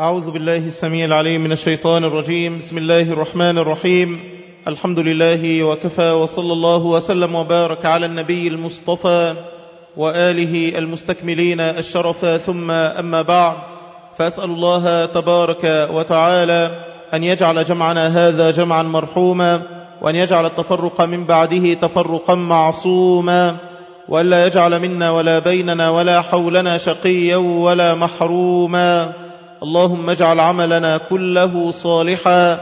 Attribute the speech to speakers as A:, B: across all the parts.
A: أعوذ بالله السميع العليم من الشيطان الرجيم. بسم الله الرحمن الرحيم. الحمد لله وكفى وصلى الله وسلم وبارك على النبي المصطفى وآله المستكملين الشرف. ثم أما بعد فأسأل الله تبارك وتعالى أن يجعل جمعنا هذا جمعا مرحوما وأن يجعل التفرق من بعده تفرقا معصوما وألا يجعل منا ولا بيننا ولا حولنا شقيا ولا محروما. اللهم اجعل عملنا كله صالحا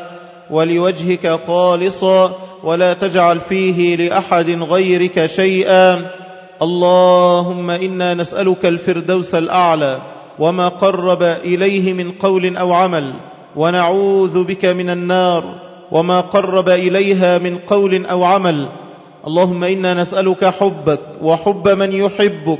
A: ولوجهك خالصا ولا تجعل فيه لأحد غيرك شيئا. اللهم إنا نسألك الفردوس الأعلى وما قرب إليه من قول أو عمل ونعوذ بك من النار وما قرب إليها من قول أو عمل. اللهم إنا نسألك حبك وحب من يحبك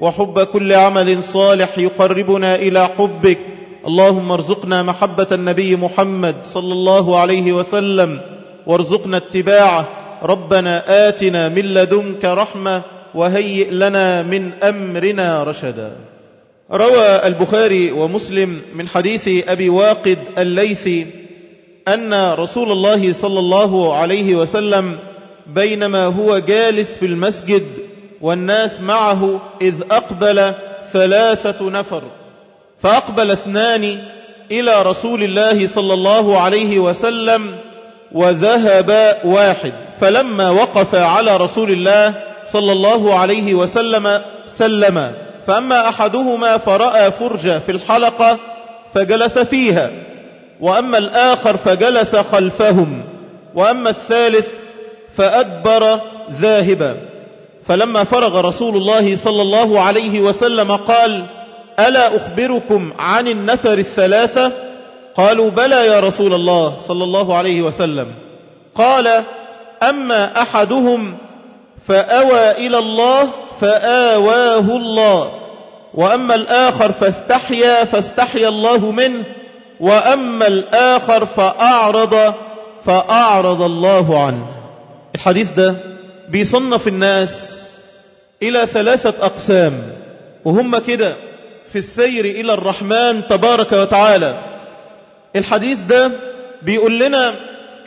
A: وحب كل عمل صالح يقربنا إلى حبك. اللهم ارزقنا محبة النبي محمد صلى الله عليه وسلم وارزقنا اتباعه. ربنا آتنا من لدنك رحمة وهيئ لنا من أمرنا رشدا. روى البخاري ومسلم من حديث أبي واقد الليثي أن رسول الله صلى الله عليه وسلم بينما هو جالس في المسجد والناس معه إذ أقبل ثلاثة نفر. فأقبل اثنان إلى رسول الله صلى الله عليه وسلم وذهب واحد فلما وقف على رسول الله صلى الله عليه وسلم سلم. فأما أحدهما فرأى فرجة في الحلقة فجلس فيها وأما الآخر فجلس خلفهم وأما الثالث فأدبر ذاهبا. فلما فرغ رسول الله صلى الله عليه وسلم قال ألا أخبركم عن النفر الثلاثة؟ قالوا بلى يا رسول الله صلى الله عليه وسلم. قال أما أحدهم فأوى إلى الله فآواه الله. وأما الآخر فاستحيا فاستحيا الله منه. وأما الآخر فأعرض فأعرض الله عنه. الحديث ده بيصنف الناس إلى ثلاثة أقسام وهم كده في السير إلى الرحمن تبارك وتعالى. الحديث ده بيقول لنا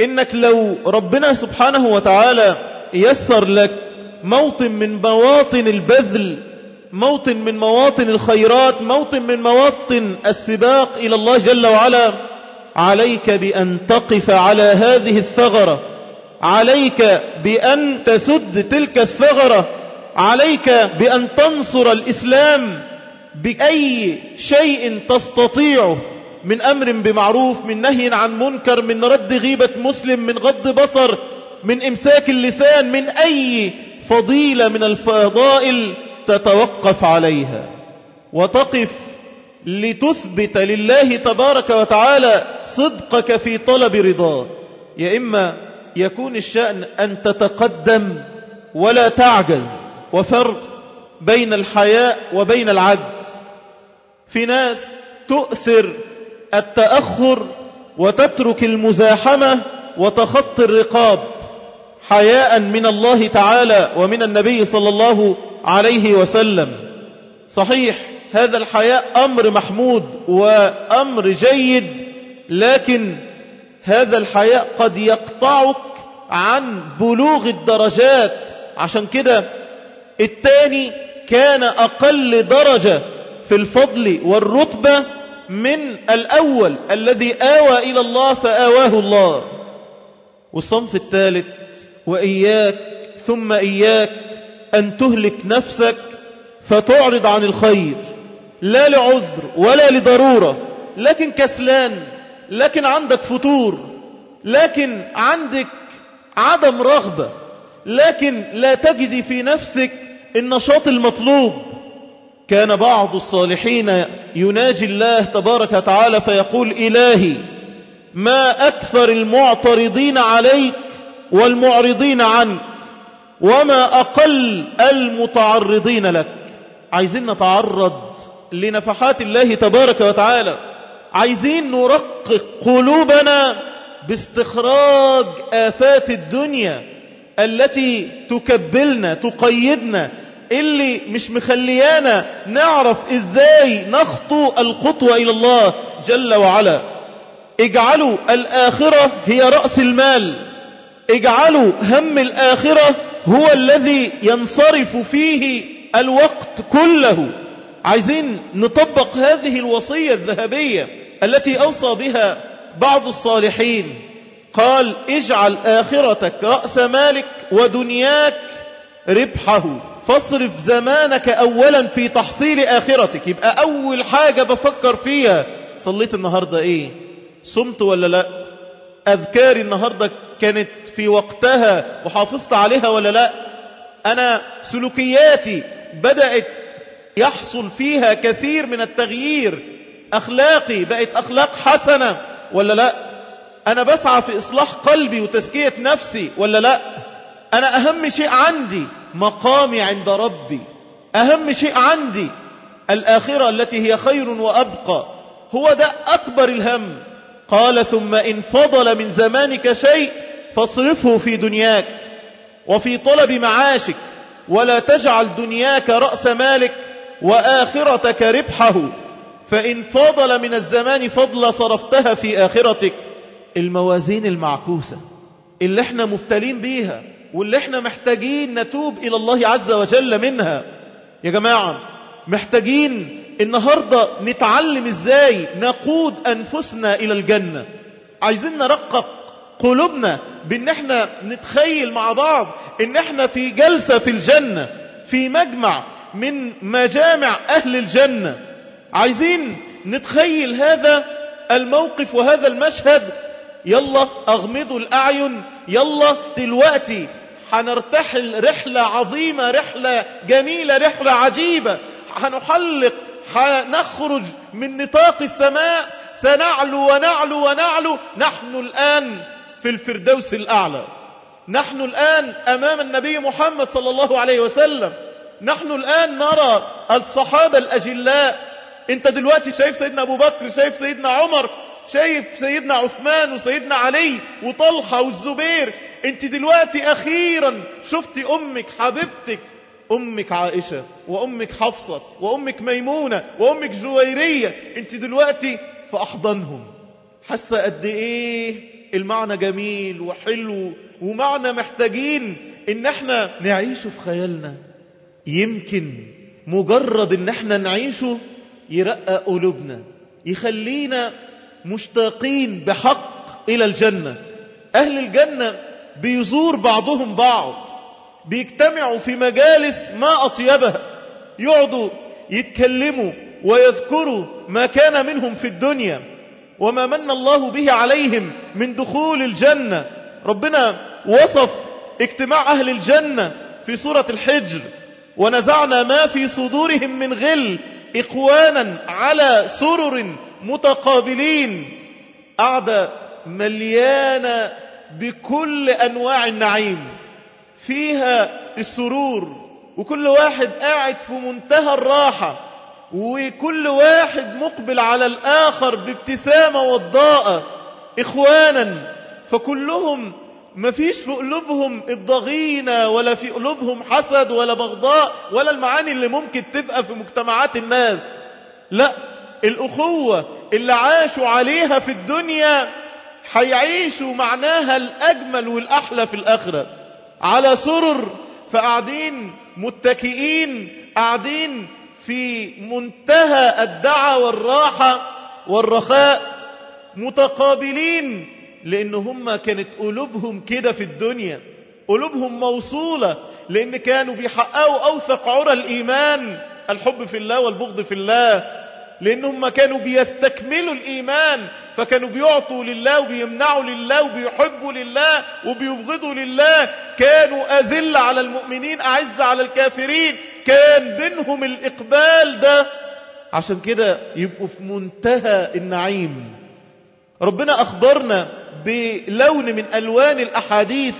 A: إنك لو ربنا سبحانه وتعالى يسر لك موطن من مواطن البذل موطن من مواطن الخيرات موطن من مواطن السباق إلى الله جل وعلا عليك بأن تقف على هذه الثغرة عليك بأن تسد تلك الثغرة عليك بأن تنصر الإسلام بأي شيء تستطيعه من أمر بمعروف من نهي عن منكر من رد غيبة مسلم من غض بصر من إمساك اللسان من أي فضيلة من الفضائل تتوقف عليها. وتقف لتثبت لله تبارك وتعالى صدقك في طلب رضاه يا إما يكون الشأن أن تتقدم ولا تعجز وفرق بين الحياء وبين العجز. في ناس تؤثر التأخر وتترك المزاحمة وتخطي الرقاب حياء من الله تعالى ومن النبي صلى الله عليه وسلم. صحيح هذا الحياء أمر محمود وأمر جيد لكن هذا الحياء قد يقطعك عن بلوغ الدرجات. عشان كده الثاني كان أقل درجة. في الفضل والرتبة من الأول الذي آوى إلى الله فآواه الله. والصنف الثالث وإياك ثم إياك أن تهلك نفسك فتعرض عن الخير لا لعذر ولا لضرورة لكن كسلان لكن عندك فتور لكن عندك عدم رغبة لكن لا تجد في نفسك النشاط المطلوب. كان بعض الصالحين يناجي الله تبارك وتعالى فيقول إلهي ما أكثر المعترضين عليك والمعرضين عنك وما أقل المتعرضين لك. عايزين نتعرض لنفحات الله تبارك وتعالى. عايزين نرقق قلوبنا باستخراج آفات الدنيا التي تكبلنا تقيدنا اللي مش مخليانا نعرف إزاي نخطو الخطوة إلى الله جل وعلا. اجعلوا الآخرة هي رأس المال. اجعلوا هم الآخرة هو الذي ينصرف فيه الوقت كله. عايزين نطبق هذه الوصية الذهبية التي أوصى بها بعض الصالحين. قال اجعل آخرتك رأس مالك ودنياك ربحه. فاصرف زمانك أولا في تحصيل آخرتك. يبقى أول حاجة بفكر فيها صليت النهاردة إيه؟ صمت ولا لا؟ أذكاري النهاردة كانت في وقتها وحافظت عليها ولا لا؟ أنا سلوكياتي بدأت يحصل فيها كثير من التغيير. أخلاقي بقت أخلاق حسنة ولا لا؟ أنا بسعى في إصلاح قلبي وتزكية نفسي ولا لا؟ أنا أهم شيء عندي مقامي عند ربي. أهم شيء عندي الآخرة التي هي خير وأبقى. هو ده أكبر الهم. قال ثم إن فضل من زمانك شيء فاصرفه في دنياك وفي طلب معاشك ولا تجعل دنياك رأس مالك وآخرتك ربحه. فإن فضل من الزمان فضل صرفتها في آخرتك. الموازين المعكوسة اللي إحنا مبتلين بيها. واللي إحنا محتاجين نتوب إلى الله عز وجل منها. يا جماعة محتاجين النهاردة نتعلم إزاي نقود أنفسنا إلى الجنة. عايزين نرقق قلوبنا بإن إحنا نتخيل مع بعض إن إحنا في جلسة في الجنة في مجمع من مجامع أهل الجنة. عايزين نتخيل هذا الموقف وهذا المشهد. يلا أغمضوا الأعين يلا دلوقتي هنرتحل رحلة عظيمة رحلة جميلة رحلة عجيبة. هنحلق هنخرج من نطاق السماء. سنعلو ونعلو ونعلو. نحن الآن في الفردوس الأعلى. نحن الآن أمام النبي محمد صلى الله عليه وسلم. نحن الآن نرى الصحابة الأجلاء. أنت دلوقتي شايف سيدنا أبو بكر شايف سيدنا عمر. شايف سيدنا عثمان وسيدنا علي وطلحة والزبير انت دلوقتي أخيرا شفت أمك حبيبتك أمك عائشة وأمك حفصة وأمك ميمونة وأمك جويرية انت دلوقتي في أحضانهم. حاسة قد إيه المعنى جميل وحلو ومعنى محتاجين إن إحنا نعيشه في خيالنا. يمكن مجرد إن إحنا نعيشه يرقى قلوبنا يخلينا مشتاقين بحق إلى الجنة. أهل الجنة بيزور بعضهم بعض بيجتمعوا في مجالس ما أطيبها يقعدوا يتكلموا ويذكروا ما كان منهم في الدنيا وما من الله به عليهم من دخول الجنة. ربنا وصف اجتماع أهل الجنة في سورة الحجر ونزعنا ما في صدورهم من غل إخوانا على سرر متقابلين قاعدة مليانة بكل أنواع النعيم فيها السرور وكل واحد قاعد في منتهى الراحة وكل واحد مقبل على الآخر بابتسامة وضاءة. إخوانا فكلهم ما فيش في قلوبهم الضغينة ولا في قلوبهم حسد ولا بغضاء ولا المعاني اللي ممكن تبقى في مجتمعات الناس. لا الأخوة اللي عاشوا عليها في الدنيا هيعيشوا معناها الأجمل والأحلى في الآخرة. على سرر فقاعدين متكئين قاعدين في منتهى الدعى والراحة والرخاء متقابلين لأن هم كانت قلوبهم كده في الدنيا. قلوبهم موصولة لأن كانوا بيحققوا أوثق عرى الإيمان الحب في الله والبغض في الله. لأنهم كانوا بيستكملوا الإيمان فكانوا بيعطوا لله وبيمنعوا لله وبيحبوا لله وبيبغضوا لله. كانوا أذل على المؤمنين أعز على الكافرين. كان بينهم الإقبال ده. عشان كده يبقوا في منتهى النعيم. ربنا أخبرنا بلون من ألوان الأحاديث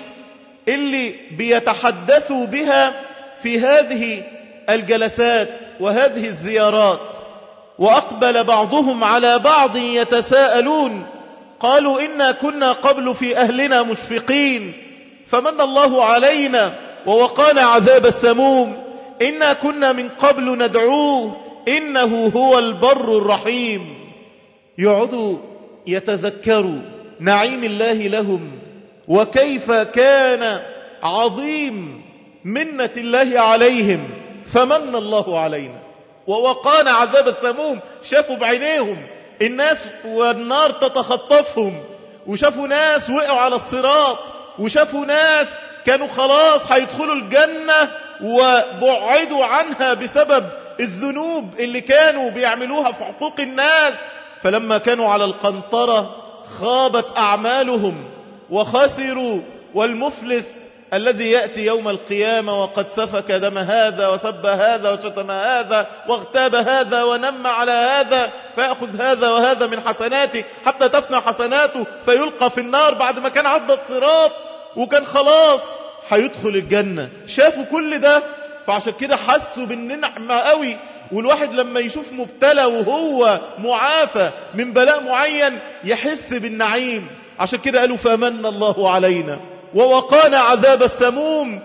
A: اللي بيتحدثوا بها في هذه الجلسات وهذه الزيارات. وأقبل بعضهم على بعض يتساءلون قالوا إنا كنا قبل في أهلنا مشفقين فمن الله علينا ووقانا عذاب السموم إنا كنا من قبل ندعوه إنه هو البر الرحيم. يقعدوا يتذكروا نعيم الله لهم وكيف كان عظيم منة الله عليهم فمن الله علينا. ووقانا عذاب السموم. شافوا بعينيهم. الناس والنار تتخطفهم. وشافوا ناس وقعوا على الصراط. وشافوا ناس كانوا خلاص هيدخلوا الجنة وبعدوا عنها بسبب الذنوب اللي كانوا بيعملوها في حقوق الناس. فلما كانوا على القنطرة خابت أعمالهم وخسروا والمفلس الذي يأتي يوم القيامة وقد سفك دم هذا وسب هذا وشتم هذا واغتاب هذا ونم على هذا فيأخذ هذا وهذا من حسناته حتى تفنى حسناته فيلقى في النار بعد ما كان عدى الصراط وكان خلاص هيدخل الجنة. شافوا كل ده؟ فعشان كده حسوا بالنعمة قوي. والواحد لما يشوف مبتلى وهو معافى من بلاء معين يحس بالنعيم. عشان كده قالوا فمن الله علينا. ووقانا عذاب السموم.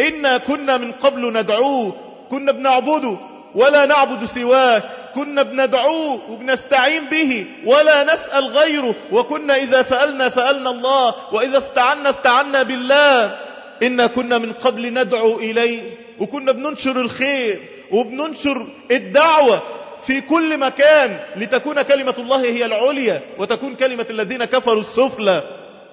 A: إنا كنا من قبل ندعوه. كنا بنعبده ولا نعبد سواه. كنا بندعوه وبنستعين به ولا نسأل غيره. وكنا إذا سألنا سألنا الله. وإذا استعنا استعنا بالله. إنا كنا من قبل ندعو إليه. وكنا بننشر الخير وبننشر الدعوة في كل مكان. لتكون كلمة الله هي العليا وتكون كلمة الذين كفروا السفلى.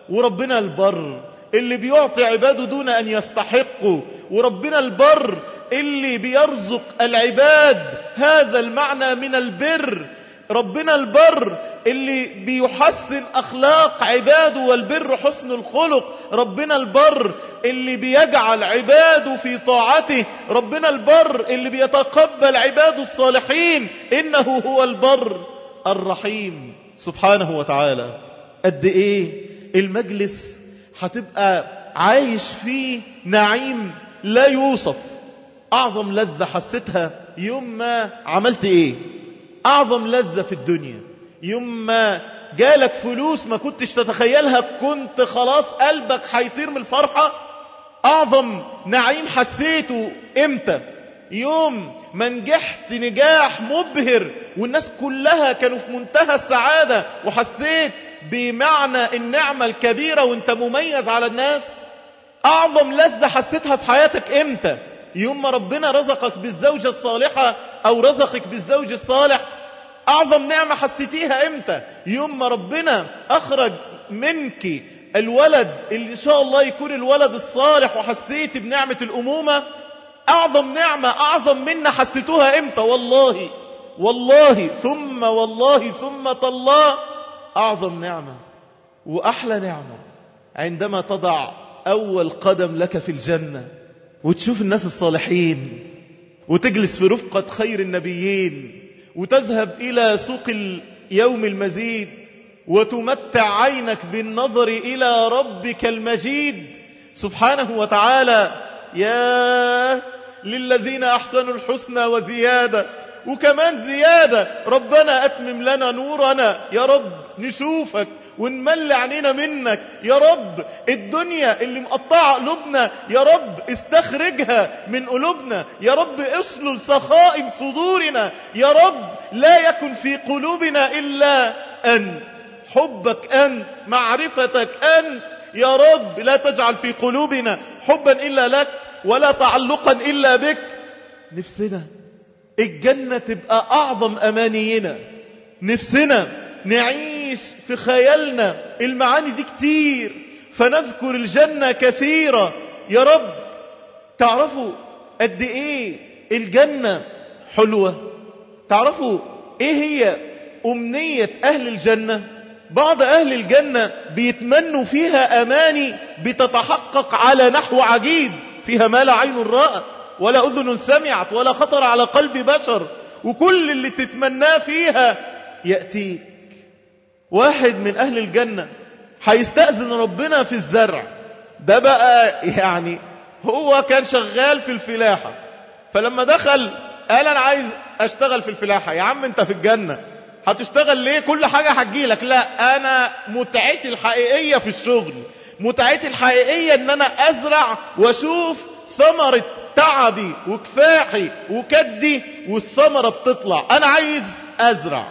A: وربنا البر. اللي بيعطي عباده دون أن يستحقوا. وربنا البر اللي بيرزق العباد هذا المعنى من البر. ربنا البر اللي بيحسن أخلاق عباده والبر حسن الخلق. ربنا البر اللي بيجعل عباده في طاعته. ربنا البر اللي بيتقبل عباده الصالحين. إنه هو البر الرحيم. سبحانه وتعالى. قد إيه المجلس هتبقى عايش فيه نعيم لا يوصف. أعظم لذة حسيتها يوم ما عملت إيه؟ أعظم لذة في الدنيا. يوم ما جالك فلوس ما كنتش تتخيلها كنت خلاص قلبك هيطير من الفرحة. أعظم نعيم حسيته إمتى؟ يوم ما نجحت نجاح مبهر والناس كلها كانوا في منتهى السعادة وحسيت بمعنى النعمة الكبيرة وإنت مميز على الناس. أعظم لذة حسيتها في حياتك إمتى؟ يوم ما ربنا رزقك بالزوجة الصالحة أو رزقك بالزوج الصالح أعظم نعمة حسيتيها إمتى؟ يوم ما ربنا أخرج منك الولد اللي إن شاء الله يكون الولد الصالح وحسيت بنعمة الأمومة أعظم نعمة أعظم منا حسيتوها إمتى؟ والله والله ثم والله ثم تالله أعظم نعمة وأحلى نعمة عندما تضع أول قدم لك في الجنة وتشوف الناس الصالحين وتجلس في رفقة خير النبيين وتذهب إلى سوق اليوم المزيد وتمتع عينك بالنظر إلى ربك المجيد سبحانه وتعالى يا للذين أحسنوا الحسنى وزيادة. وكمان زيادة. ربنا أتمم لنا نورنا. يا رب نشوفك ونمل عينينا منك. يا رب الدنيا اللي مقطعة قلوبنا يا رب استخرجها من قلوبنا. يا رب اسلل سخائم صدورنا. يا رب لا يكن في قلوبنا إلا أنت حبك أنت معرفتك أنت يا رب لا تجعل في قلوبنا حبا إلا لك ولا تعلقا إلا بك. نفسنا. الجنة تبقى أعظم أمانينا. نفسنا نعيش في خيالنا. المعاني دي كتير. فنذكر الجنة كثيرة. يا رب تعرفوا قد إيه الجنة حلوة؟ تعرفوا إيه هي أمنية أهل الجنة؟ بعض أهل الجنة بيتمنوا فيها أماني بتتحقق على نحو عجيب. فيها ما لا عين رأت ولا أذن سمعت ولا خطر على قلب بشر وكل اللي تتمناه فيها يأتيك. واحد من أهل الجنة هيستأذن ربنا في الزرع. ده بقى يعني هو كان شغال في الفلاحة. فلما دخل قال أنا عايز أشتغل في الفلاحة. يا عم أنت في الجنة. هتشتغل ليه؟ كل حاجة هتجيلك. لا أنا متعتي الحقيقية في الشغل. متعتي الحقيقية أن أنا أزرع وأشوف ثمرة تعبي وكفاحي وكدي والثمرة بتطلع. أنا عايز أزرع.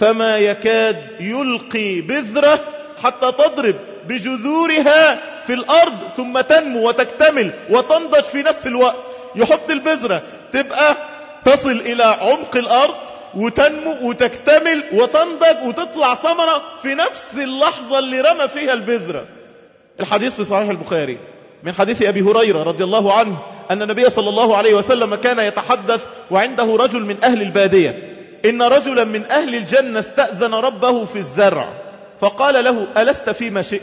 A: فما يكاد يلقي بذرة حتى تضرب بجذورها في الأرض ثم تنمو وتكتمل وتنضج في نفس الوقت. يحط البذرة تبقى تصل إلى عمق الأرض وتنمو وتكتمل وتنضج وتطلع ثمرة في نفس اللحظة اللي رمى فيها البذرة. الحديث في صحيح البخاري. من حديث أبي هريرة رضي الله عنه أن النبي صلى الله عليه وسلم كان يتحدث وعنده رجل من أهل البادية. إن رجلا من أهل الجنة استأذن ربه في الزرع. فقال له ألست فيما شئت؟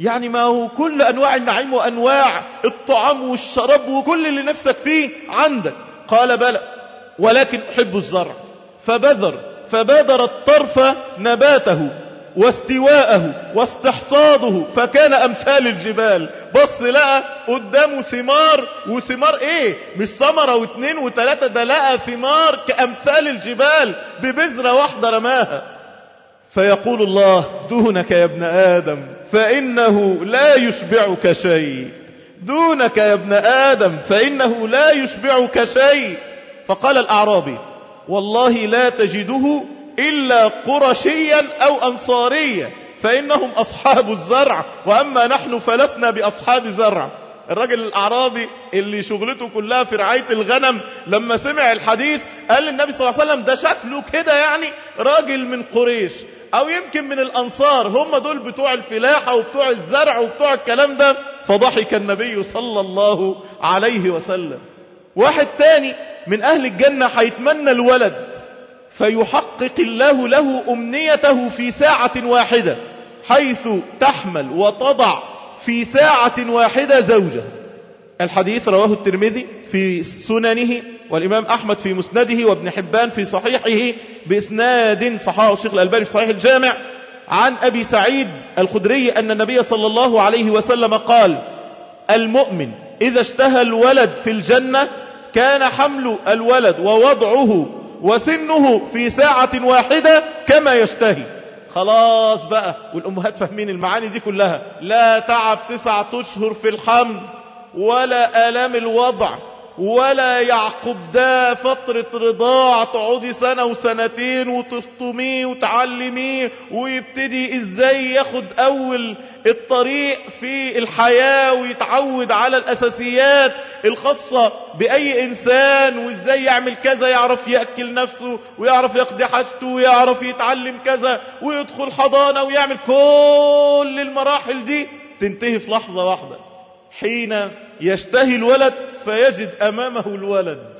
A: يعني ما هو كل أنواع النعيم وأنواع الطعام والشراب وكل اللي نفسك فيه عندك. قال بلى. ولكن أحب الزرع. فبذر. فبادر الطرف نباته. واستواءه واستحصاده فكان أمثال الجبال. بص لقى قدامه ثمار وثمار إيه؟ مش ثمرة واثنين وثلاثة ده لقى ثمار كأمثال الجبال ببذرة واحدة رماها. فيقول الله دونك يا ابن آدم فإنه لا يشبعك شيء. دونك يا ابن آدم فإنه لا يشبعك شيء. فقال الأعرابي والله لا تجده إلا قرشيا أو أنصاريا فإنهم أصحاب الزرع. وأما نحن فلسنا بأصحاب زرع. الراجل الأعرابي اللي شغلته كلها في رعاية الغنم لما سمع الحديث قال للنبي صلى الله عليه وسلم ده شكله كده يعني راجل من قريش أو يمكن من الأنصار هم دول بتوع الفلاحة وبتوع الزرع وبتوع الكلام ده. فضحك النبي صلى الله عليه وسلم. واحد تاني من أهل الجنة هيتمنى الولد. فيحقق الله له أمنيته في ساعة واحدة حيث تحمل وتضع في ساعة واحدة زوجة الحديث رواه الترمذي في سننه والإمام أحمد في مسنده وابن حبان في صحيحه بإسناد صحاه الشيخ الألباني في صحيح الجامع عن أبي سعيد الخدري أن النبي صلى الله عليه وسلم قال المؤمن إذا اشتهى الولد في الجنة كان حمل الولد ووضعه وسنه في ساعة واحدة كما يشتهي. خلاص بقى والأمهات فاهمين المعاني دي كلها. لا تعب تسعة أشهر في الحمل ولا آلام الوضع ولا يعقب ده فترة رضاع تقعدي سنة وسنتين وتفطميه وتعلميه ويبتدي إزاي ياخد أول الطريق في الحياة ويتعود على الأساسيات الخاصة بأي إنسان وإزاي يعمل كذا يعرف يأكل نفسه ويعرف يقضي حاجته ويعرف يتعلم كذا ويدخل حضانة ويعمل كل المراحل دي. تنتهي في لحظة واحدة. حين يشتهي الولد فيجد أمامه الولد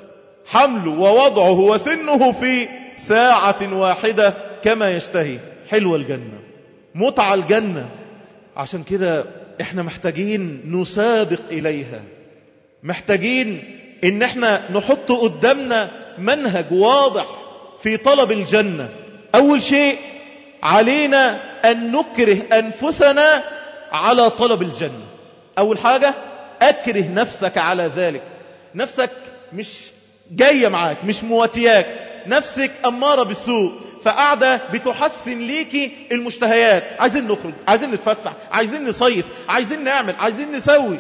A: حمله ووضعه وسنه في ساعة واحدة كما يشتهي. حلوة الجنة. متع الجنة. عشان كده إحنا محتاجين نسابق إليها. محتاجين إن إحنا نحط قدامنا منهج واضح في طلب الجنة. أول شيء علينا أن نكره أنفسنا على طلب الجنة. أول حاجة أكره نفسك على ذلك. نفسك مش جاية معاك مش مواتياك. نفسك أمارة بالسوء. فقاعدة بتحسن ليكي المشتهيات. عايزين نخرج عايزين نتفسح عايزين نصيف عايزين نعمل عايزين نسوي.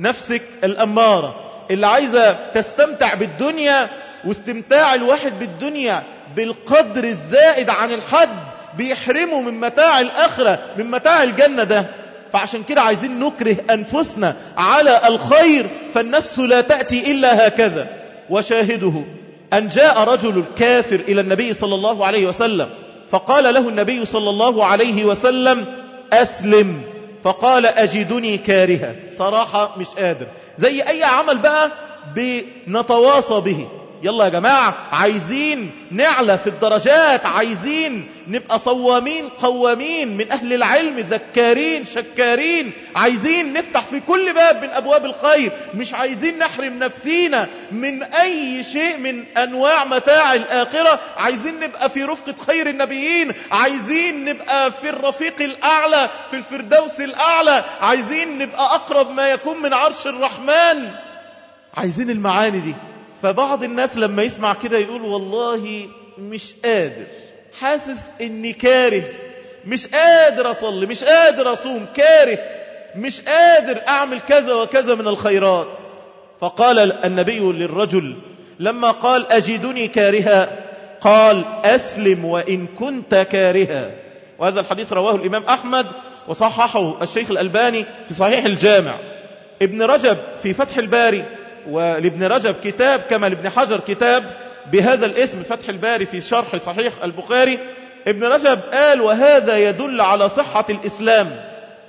A: نفسك الأمارة اللي عايزة تستمتع بالدنيا واستمتاع الواحد بالدنيا بالقدر الزائد عن الحد بيحرمه من متاع الآخرة من متاع الجنة ده. فعشان كده عايزين نكره أنفسنا على الخير فالنفس لا تأتي إلا هكذا. وشاهده. أن جاء رجل كافر إلى النبي صلى الله عليه وسلم فقال له النبي صلى الله عليه وسلم أسلم. فقال أجدني كارها. صراحة مش قادر. زي أي عمل بقى بنتواصى به. يلا يا جماعة عايزين نعلى في الدرجات عايزين نبقى صوامين قوامين من أهل العلم ذكارين شكارين عايزين نفتح في كل باب من أبواب الخير مش عايزين نحرم نفسينا من أي شيء من أنواع متاع الآخرة عايزين نبقى في رفقة خير النبيين عايزين نبقى في الرفيق الأعلى في الفردوس الأعلى عايزين نبقى أقرب ما يكون من عرش الرحمن. عايزين المعاني دي. فبعض الناس لما يسمع كده يقول والله مش قادر. حاسس إني كاره. مش قادر أصلي. مش قادر أصوم. كاره. مش قادر أعمل كذا وكذا من الخيرات. فقال النبي للرجل لما قال أجدني كارها؟ قال أسلم وإن كنت كارها. وهذا الحديث رواه الإمام أحمد وصححه الشيخ الألباني في صحيح الجامع. ابن رجب في فتح الباري ولابن رجب كتاب كما لابن حجر كتاب بهذا الاسم فتح الباري في شرح صحيح البخاري. ابن رجب قال وهذا يدل على صحة الإسلام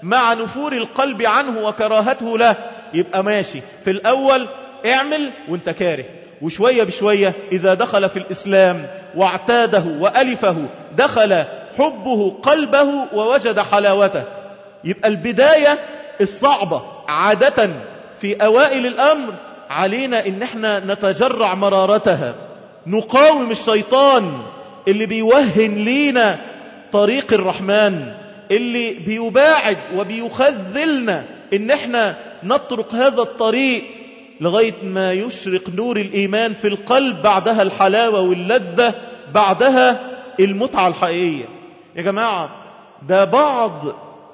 A: مع نفور القلب عنه وكراهته له. يبقى ماشي. في الأول اعمل وانت كاره. وشوية بشوية إذا دخل في الإسلام واعتاده وألفه دخل حبه قلبه ووجد حلاوته. يبقى البداية الصعبة عادة في أوائل الأمر علينا إن إحنا نتجرع مرارتها. نقاوم الشيطان اللي بيوهن لينا طريق الرحمن اللي بيباعد وبيخذلنا إن إحنا نطرق هذا الطريق لغاية ما يشرق نور الإيمان في القلب بعدها الحلاوة واللذة بعدها المتعة الحقيقية. يا جماعة ده بعض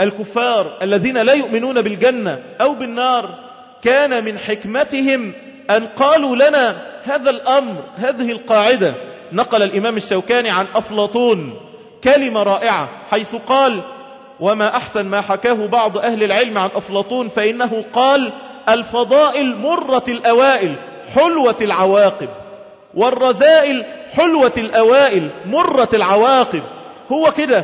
A: الكفار الذين لا يؤمنون بالجنة أو بالنار كان من حكمتهم أن قالوا لنا هذا الأمر هذه القاعدة. نقل الإمام الشوكاني عن أفلاطون كلمة رائعة حيث قال وما أحسن ما حكاه بعض أهل العلم عن أفلاطون فإنه قال الفضائل مرة الأوائل حلوة العواقب والرذائل حلوة الأوائل مرة العواقب. هو كده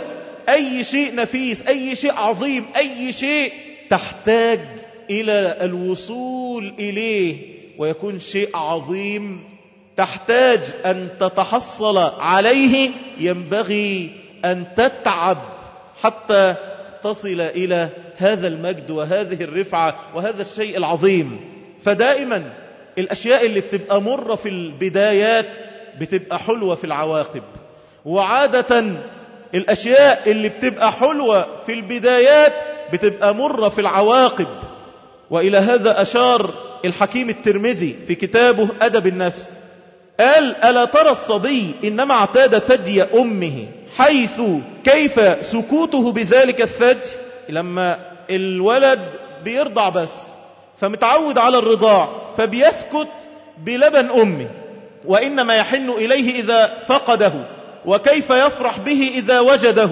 A: أي شيء نفيس أي شيء عظيم أي شيء تحتاج إلى الوصول إليه ويكون شيء عظيم تحتاج أن تتحصل عليه. ينبغي أن تتعب حتى تصل إلى هذا المجد وهذه الرفعة وهذا الشيء العظيم. فدائما الأشياء اللي بتبقى مرة في البدايات بتبقى حلوة في العواقب. وعادة الأشياء اللي بتبقى حلوة في البدايات بتبقى مرة في العواقب. وإلى هذا أشار الحكيم الترمذي في كتابه أدب النفس. قال ألا ترى الصبي إنما اعتاد ثدي أمه حيث كيف سكوته بذلك الثدي؟ لما الولد بيرضع بس فمتعود على الرضاع فبيسكت بلبن أمه وإنما يحن إليه إذا فقده وكيف يفرح به إذا وجده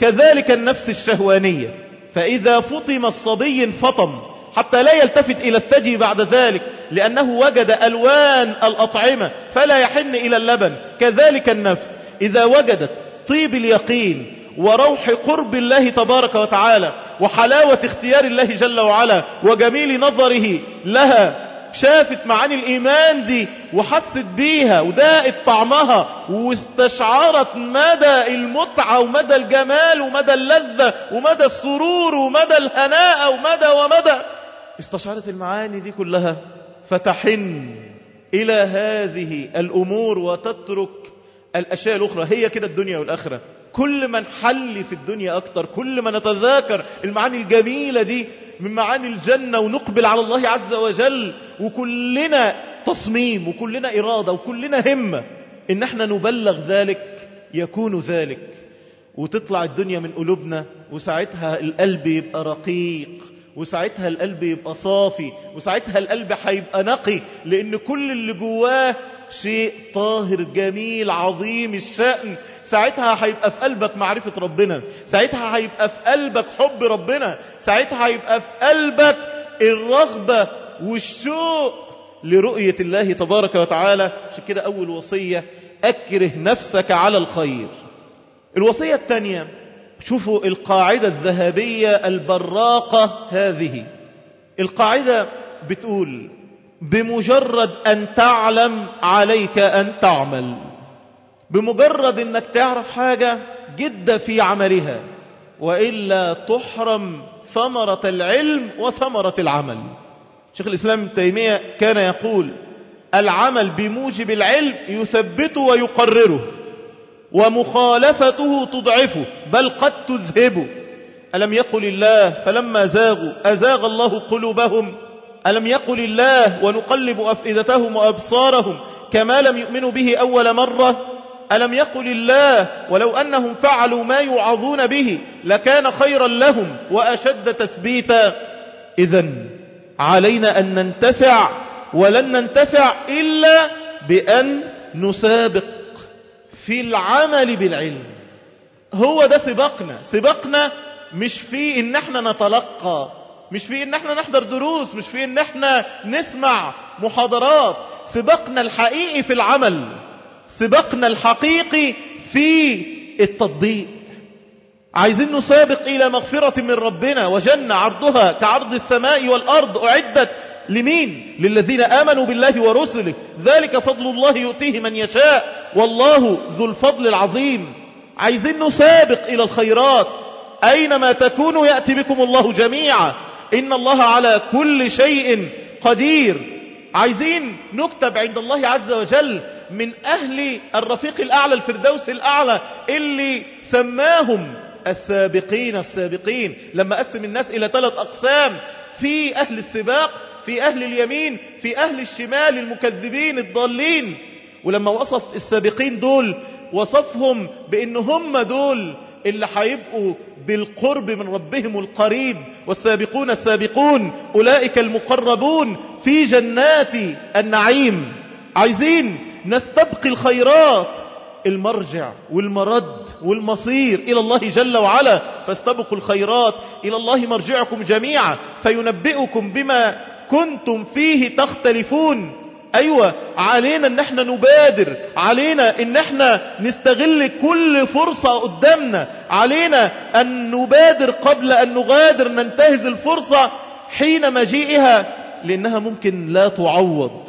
A: كذلك النفس الشهوانية. فإذا فطم الصبي انفطم. حتى لا يلتفت إلى الثدي بعد ذلك لأنه وجد ألوان الأطعمة فلا يحن إلى اللبن. كذلك النفس إذا وجدت طيب اليقين وروح قرب الله تبارك وتعالى وحلاوة اختيار الله جل وعلا وجميل نظره لها شافت معاني الإيمان دي وحست بيها وداقت طعمها واستشعرت مدى المتعة ومدى الجمال ومدى اللذة ومدى السرور ومدى الهناء ومدى ومدى استشعرت المعاني دي كلها فتحن إلى هذه الأمور وتترك الأشياء الأخرى. هي كده الدنيا والآخرة. كل ما نحل في الدنيا أكتر كل ما نتذاكر المعاني الجميلة دي من معاني الجنة ونقبل على الله عز وجل وكلنا تصميم وكلنا إرادة وكلنا همة إن إحنا نبلغ ذلك يكون ذلك. وتطلع الدنيا من قلوبنا وساعتها القلب يبقى رقيق. وساعتها القلب يبقى صافي وساعتها القلب هيبقى نقي لأن كل اللي جواه شيء طاهر جميل عظيم الشأن. ساعتها هيبقى في قلبك معرفة ربنا. ساعتها هيبقى في قلبك حب ربنا. ساعتها هيبقى في قلبك الرغبة والشوق لرؤية الله تبارك وتعالى. عشان كده أول وصية أكره نفسك على الخير. الوصية الثانية شوفوا القاعدة الذهبية البراقة هذه. القاعدة بتقول بمجرد أن تعلم عليك أن تعمل. بمجرد أنك تعرف حاجة جد في عملها. وإلا تحرم ثمرة العلم وثمرة العمل. شيخ الإسلام تيمية كان يقول العمل بموجب العلم يثبته ويقرره. ومخالفته تضعفه بل قد تذهبه ألم يقل الله فلما زاغوا أزاغ الله قلوبهم. ألم يقل الله ونقلب أفئدتهم وأبصارهم كما لم يؤمنوا به أول مرة؟ ألم يقل الله ولو أنهم فعلوا ما يعظون به لكان خيرا لهم وأشد تثبيتا. إذا علينا أن ننتفع ولن ننتفع إلا بأن نسابق في العمل بالعلم. هو ده سباقنا سباقنا مش في إن إحنا نتلقى مش في إن إحنا نحضر دروس مش في إن إحنا نسمع محاضرات. سباقنا الحقيقي في العمل. سباقنا الحقيقي في التطبيق. عايزين نسابق إلى مغفرة من ربنا. وجنة عرضها كعرض السماء والأرض. أعدت لمين؟ للذين آمنوا بالله ورسله. ذلك فضل الله يؤتيه من يشاء. والله ذو الفضل العظيم. عايزين نسابق إلى الخيرات. أينما تكونوا يأتي بكم الله جميعا. إن الله على كل شيء قدير. عايزين نكتب عند الله عز وجل من أهل الرفيق الأعلى الفردوس الأعلى اللي سماهم السابقين السابقين. لما قسم الناس إلى ثلاث أقسام. في أهل السباق في أهل اليمين في أهل الشمال المكذبين الضالين. ولما وصف السابقين دول وصفهم بأن هم دول اللي هيبقوا بالقرب من ربهم القريب. والسابقون السابقون أولئك المقربون في جنات النعيم. عايزين نستبقي الخيرات المرجع والمرد والمصير إلى الله جل وعلا. فاستبقوا الخيرات إلى الله مرجعكم جميعا. فينبئكم بما كنتم فيه تختلفون. أيوة علينا إن إحنا نبادر علينا إن إحنا نستغل كل فرصة قدامنا. علينا أن نبادر قبل أن نغادر ننتهز الفرصة حين مجيئها لأنها ممكن لا تعوض.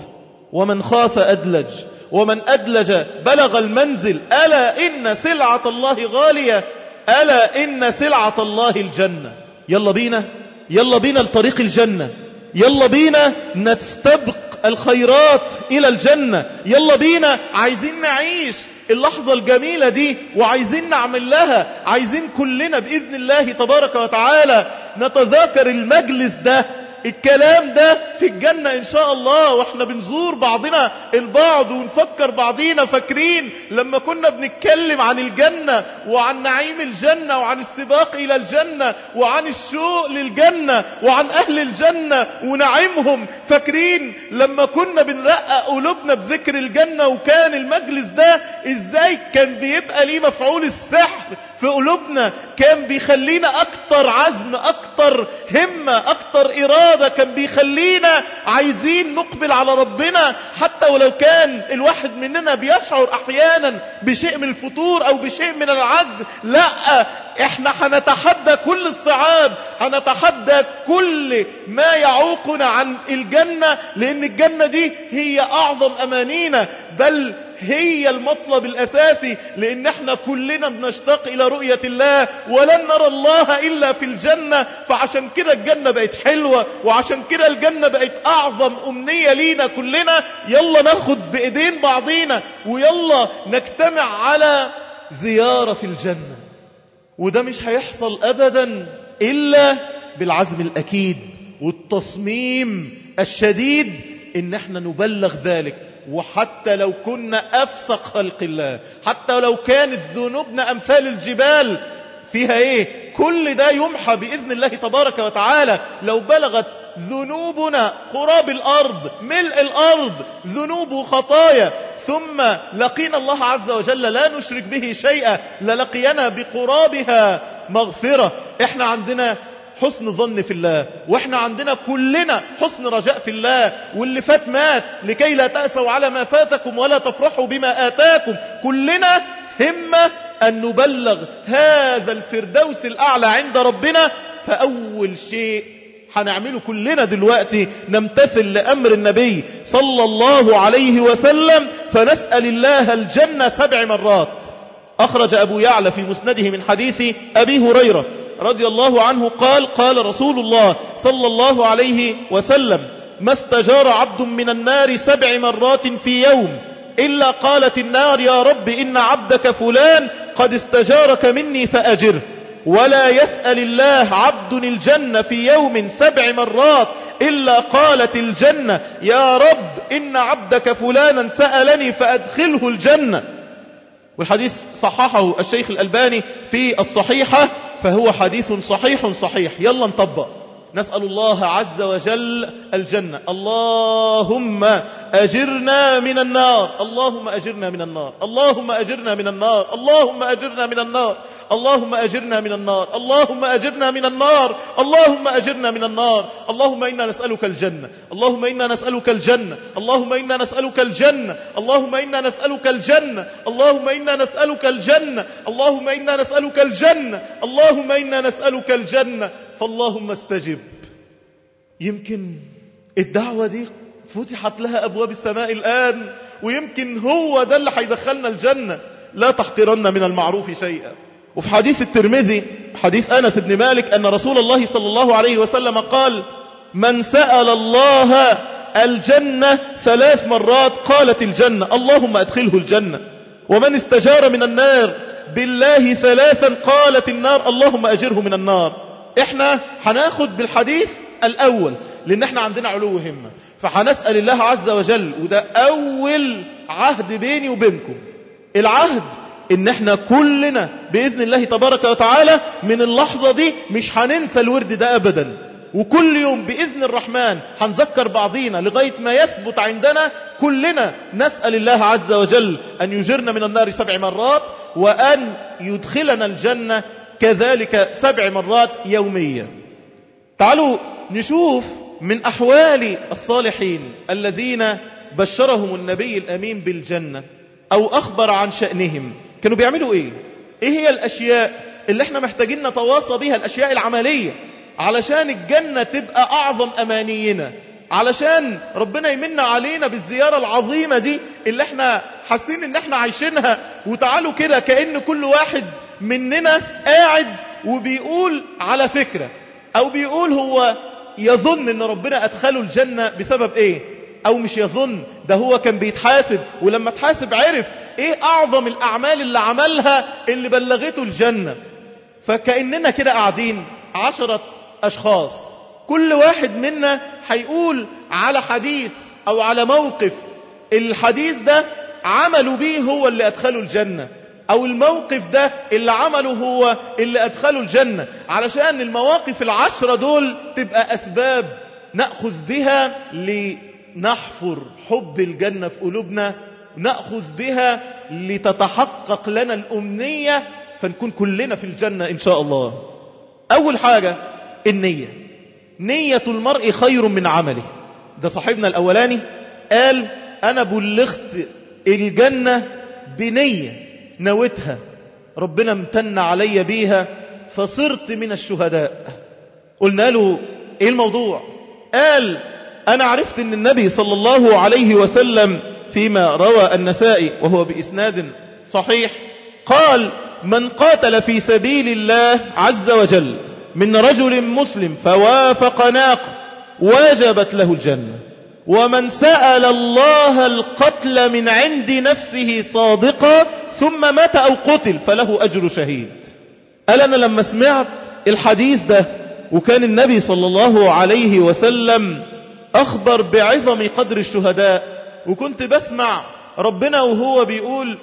A: ومن خاف أدلج ومن أدلج بلغ المنزل ألا إن سلعة الله غالية ألا إن سلعة الله الجنة. يلا بينا يلا بينا لطريق الجنة. يلا بينا نستبق الخيرات إلى الجنة. يلا بينا عايزين نعيش اللحظة الجميلة دي وعايزين نعمل لها. عايزين كلنا بإذن الله تبارك وتعالى نتذاكر المجلس ده الكلام ده في الجنة إن شاء الله وإحنا بنزور بعضنا البعض ونفكر بعضينا فاكرين لما كنا بنتكلم عن الجنة وعن نعيم الجنة وعن السباق إلى الجنة وعن الشوق للجنة وعن أهل الجنة ونعيمهم فاكرين لما كنا بنرقق قلوبنا بذكر الجنة وكان المجلس ده إزاي كان بيبقى ليه مفعول السحر في قلوبنا كان بيخلينا أكتر عزم أكتر همة أكتر إرادة كان بيخلينا عايزين نقبل على ربنا. حتى ولو كان الواحد مننا بيشعر أحيانا بشيء من الفتور أو بشيء من العجز لأ إحنا هنتحدى كل الصعاب هنتحدى كل ما يعوقنا عن الجنة لأن الجنة دي هي أعظم أمانينا. بل هي المطلب الأساسي لأن إحنا كلنا بنشتاق إلى رؤية الله ولن نرى الله إلا في الجنة فعشان كده الجنة بقت حلوة وعشان كده الجنة بقت أعظم أمنية لينا كلنا. يلا ناخد بإيدين بعضينا ويلا نجتمع على زيارة في الجنة. وده مش هيحصل أبدا إلا بالعزم الأكيد والتصميم الشديد إن إحنا نبلغ ذلك. وحتى لو كنا أفسق خلق الله حتى لو كانت ذنوبنا أمثال الجبال فيها إيه؟ كل ده يمحى بإذن الله تبارك وتعالى. لو بلغت ذنوبنا قراب الأرض ملء الأرض ذنوب وخطايا ثم لقينا الله عز وجل لا نشرك به شيئا للقينا بقرابها مغفرة. إحنا عندنا حسن ظن في الله. وإحنا عندنا كلنا حسن رجاء في الله. واللي فات مات. لكي لا تأسوا على ما فاتكم ولا تفرحوا بما آتاكم. كلنا همة أن نبلغ هذا الفردوس الأعلى عند ربنا. فأول شيء هنعمله كلنا دلوقتي نمتثل لأمر النبي صلى الله عليه وسلم. فنسأل الله الجنة سبع مرات. أخرج أبو يعلى في مسنده من حديث أبي هريرة. رضي الله عنه قال قال رسول الله صلى الله عليه وسلم ما استجار عبد من النار سبع مرات في يوم إلا قالت النار يا رب إن عبدك فلان قد استجارك مني فأجره ولا يسأل الله عبد الجنة في يوم سبع مرات إلا قالت الجنة يا رب إن عبدك فلانا سألني فأدخله الجنة. والحديث صححه الشيخ الألباني في الصحيحة فهو حديث صحيح صحيح. يلا نطبق نسأل الله عز وجل الجنة. اللهم أجرنا من النار. اللهم أجرنا من النار. اللهم أجرنا من النار. اللهم أجرنا من النار. اللهم أجرنا من النار. اللهم أجرنا من النار. اللهم أجرنا من النار. اللهم إنا نسألك الجنة. اللهم إنا نسألك الجنة. اللهم إنا نسألك الجنة. اللهم إنا نسألك الجنة. اللهم إنا نسألك الجنة. اللهم إنا نسألك الجنة. اللهم إنا نسألك الجنة. فاللهم استجب. يمكن الدعوة دي فتحت لها أبواب السماء الآن ويمكن هو ده اللي هيدخلنا الجنة. لا تحقرن من المعروف شيئا. وفي حديث الترمذي حديث أنس بن مالك أن رسول الله صلى الله عليه وسلم قال من سأل الله الجنة ثلاث مرات قالت الجنة اللهم أدخله الجنة. ومن استجار من النار بالله ثلاثا قالت النار اللهم أجره من النار. إحنا هناخد بالحديث الأول لأن إحنا عندنا علو همة فهنسأل الله عز وجل وده أول عهد بيني وبينكم. العهد إن إحنا كلنا بإذن الله تبارك وتعالى من اللحظة دي مش هننسى الورد ده أبدا. وكل يوم بإذن الرحمن هنذكر بعضينا لغاية ما يثبت عندنا كلنا نسأل الله عز وجل أن يجرنا من النار سبع مرات وأن يدخلنا الجنة كذلك سبع مرات يوميا. تعالوا نشوف من أحوال الصالحين الذين بشرهم النبي الأمين بالجنة أو أخبر عن شأنهم. كانوا بيعملوا إيه؟ إيه هي الأشياء اللي إحنا محتاجين نتواصى بها الأشياء العملية. علشان الجنة تبقى أعظم أمانينا. علشان ربنا يمن علينا بالزيارة العظيمة دي اللي إحنا حاسين إن إحنا عايشينها. وتعالوا كده كأن كل واحد مننا قاعد وبيقول على فكرة. أو بيقول هو يظن إن ربنا أدخله الجنة بسبب إيه؟ أو مش يظن ده هو كان بيتحاسب ولما تحاسب عرف إيه أعظم الأعمال اللي عملها اللي بلغته الجنة. فكأننا كده قاعدين عشرة أشخاص كل واحد منا هيقول على حديث أو على موقف الحديث ده عملوا بيه هو اللي أدخله الجنة أو الموقف ده اللي عمله هو اللي أدخله الجنة. علشان المواقف العشرة دول تبقى أسباب نأخذ بها لنحفر حب الجنة في قلوبنا نأخذ بها لتتحقق لنا الأمنية فنكون كلنا في الجنة إن شاء الله. أول حاجة النية. نية المرء خير من عمله. ده صاحبنا الأولاني قال أنا بلغت الجنة بنية نوتها ربنا امتن علي بيها فصرت من الشهداء. قلنا له إيه الموضوع؟ قال أنا عرفت إن النبي صلى الله عليه وسلم فيما روى النسائي وهو بإسناد صحيح قال من قاتل في سبيل الله عز وجل من رجل مسلم فوافق ناقة وجبت له الجنة. ومن سأل الله القتل من عند نفسه صادقا ثم مات أو قتل فله أجر شهيد. قال أنا لما سمعت الحديث ده وكان النبي صلى الله عليه وسلم أخبر بعظم قدر الشهداء. وكنت بسمع ربنا وهو بيقول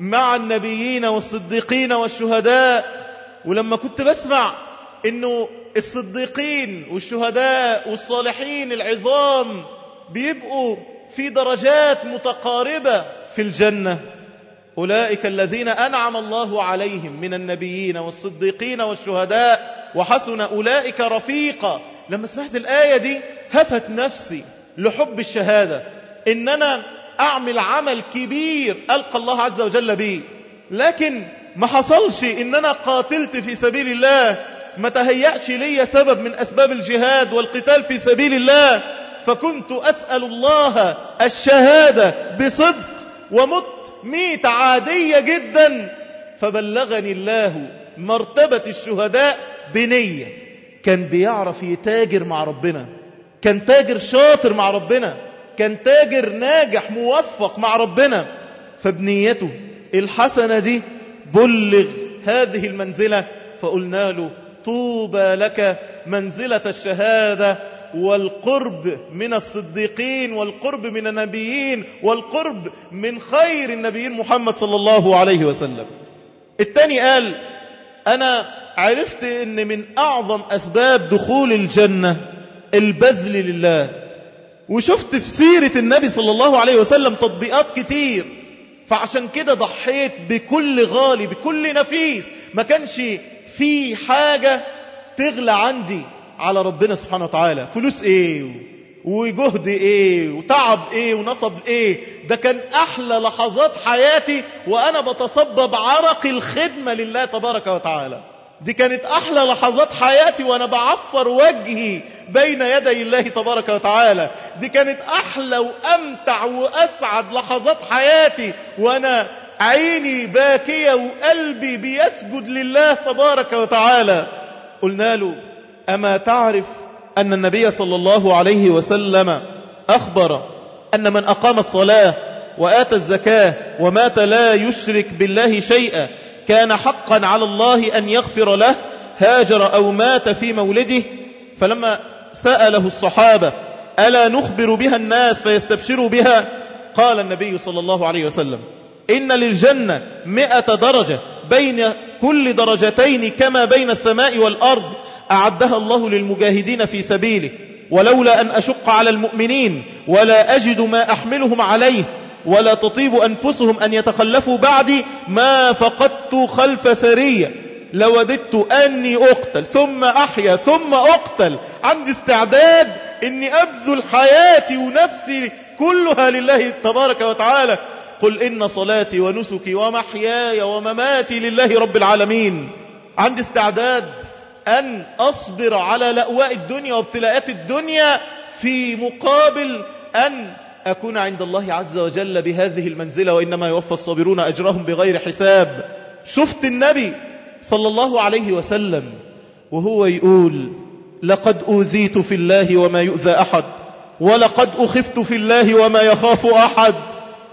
A: مع النبيين والصديقين والشهداء. ولما كنت بسمع إنه الصديقين والشهداء والصالحين العظام بيبقوا في درجات متقاربة في الجنة. أولئك الذين أنعم الله عليهم من النبيين والصديقين والشهداء. وحسن أولئك رفيقا لما سمعت الآية دي هفت نفسي لحب الشهادة. إن أنا أعمل عمل كبير ألقى الله عز وجل به لكن ما حصلش إن أنا قاتلت في سبيل الله. ما تهيأش لي سبب من أسباب الجهاد والقتال في سبيل الله. فكنت أسأل الله الشهادة بصدق ومت ميت عادية جدا. فبلغني الله مرتبة الشهداء بنية. كان بيعرف يتاجر مع ربنا كان تاجر شاطر مع ربنا كان تاجر ناجح موفق مع ربنا فبنيته الحسنة دي بلغ هذه المنزلة فقلنا له طوبى لك منزلة الشهادة والقرب من الصديقين والقرب من النبيين والقرب من خير النبيين محمد صلى الله عليه وسلم. الثاني قال أنا عرفت أن من أعظم أسباب دخول الجنة البذل لله. وشفت في سيرة النبي صلى الله عليه وسلم تطبيقات كتير. فعشان كده ضحيت بكل غالي بكل نفيس. ما كانش في حاجة تغلى عندي على ربنا سبحانه وتعالى. فلوس إيه؟ وجهد إيه وتعب إيه ونصب إيه. ده كان أحلى لحظات حياتي وأنا بتصبب عرق الخدمة لله تبارك وتعالى. دي كانت أحلى لحظات حياتي وأنا بعفر وجهي بين يدي الله تبارك وتعالى. دي كانت أحلى وأمتع وأسعد لحظات حياتي وأنا عيني باكية وقلبي بيسجد لله تبارك وتعالى. قلنا له أما تعرف أن النبي صلى الله عليه وسلم أخبر أن من أقام الصلاة وآتى الزكاة ومات لا يشرك بالله شيئا كان حقا على الله أن يغفر له هاجر أو مات في مولده فلما سأله الصحابة ألا نخبر بها الناس فيستبشروا بها قال النبي صلى الله عليه وسلم إن للجنة مئة درجة بين كل درجتين كما بين السماء والأرض أعدها الله للمجاهدين في سبيله ولولا أن أشق على المؤمنين ولا أجد ما أحملهم عليه ولا تطيب أنفسهم أن يتخلفوا بعدي ما فقدت خلف سرية. لوددت أني أقتل ثم أحيا ثم أقتل. عندي استعداد أني أبذل حياتي ونفسي كلها لله تبارك وتعالى. قل إن صلاتي ونسكي ومحياي ومماتي لله رب العالمين. عندي استعداد. أن أصبر على لأواء الدنيا وابتلاءات الدنيا في مقابل أن أكون عند الله عز وجل بهذه المنزلة وإنما يوفى الصابرون أجرهم بغير حساب. شفت النبي صلى الله عليه وسلم وهو يقول لقد أوذيت في الله وما يؤذى أحد ولقد أخفت في الله وما يخاف أحد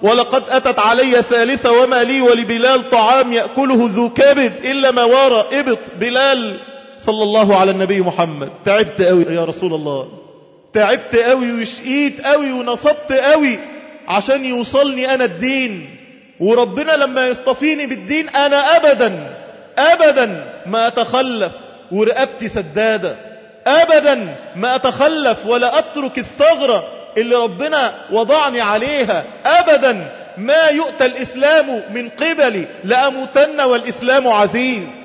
A: ولقد أتت علي ثالثة وما لي ولبلال طعام يأكله ذو كبد إلا ما وارى إبط بلال صلى الله على النبي محمد. تعبت قوي يا رسول الله. تعبت قوي وشقيت قوي ونصبت قوي عشان يوصلني أنا الدين. وربنا لما يصطفيني بالدين أنا أبدا أبدا ما أتخلف ورقبتي سدادة. أبدا ما أتخلف ولا أترك الثغرة اللي ربنا وضعني عليها. أبدا ما يؤتى الإسلام من قبلي لأموتن والإسلام عزيز.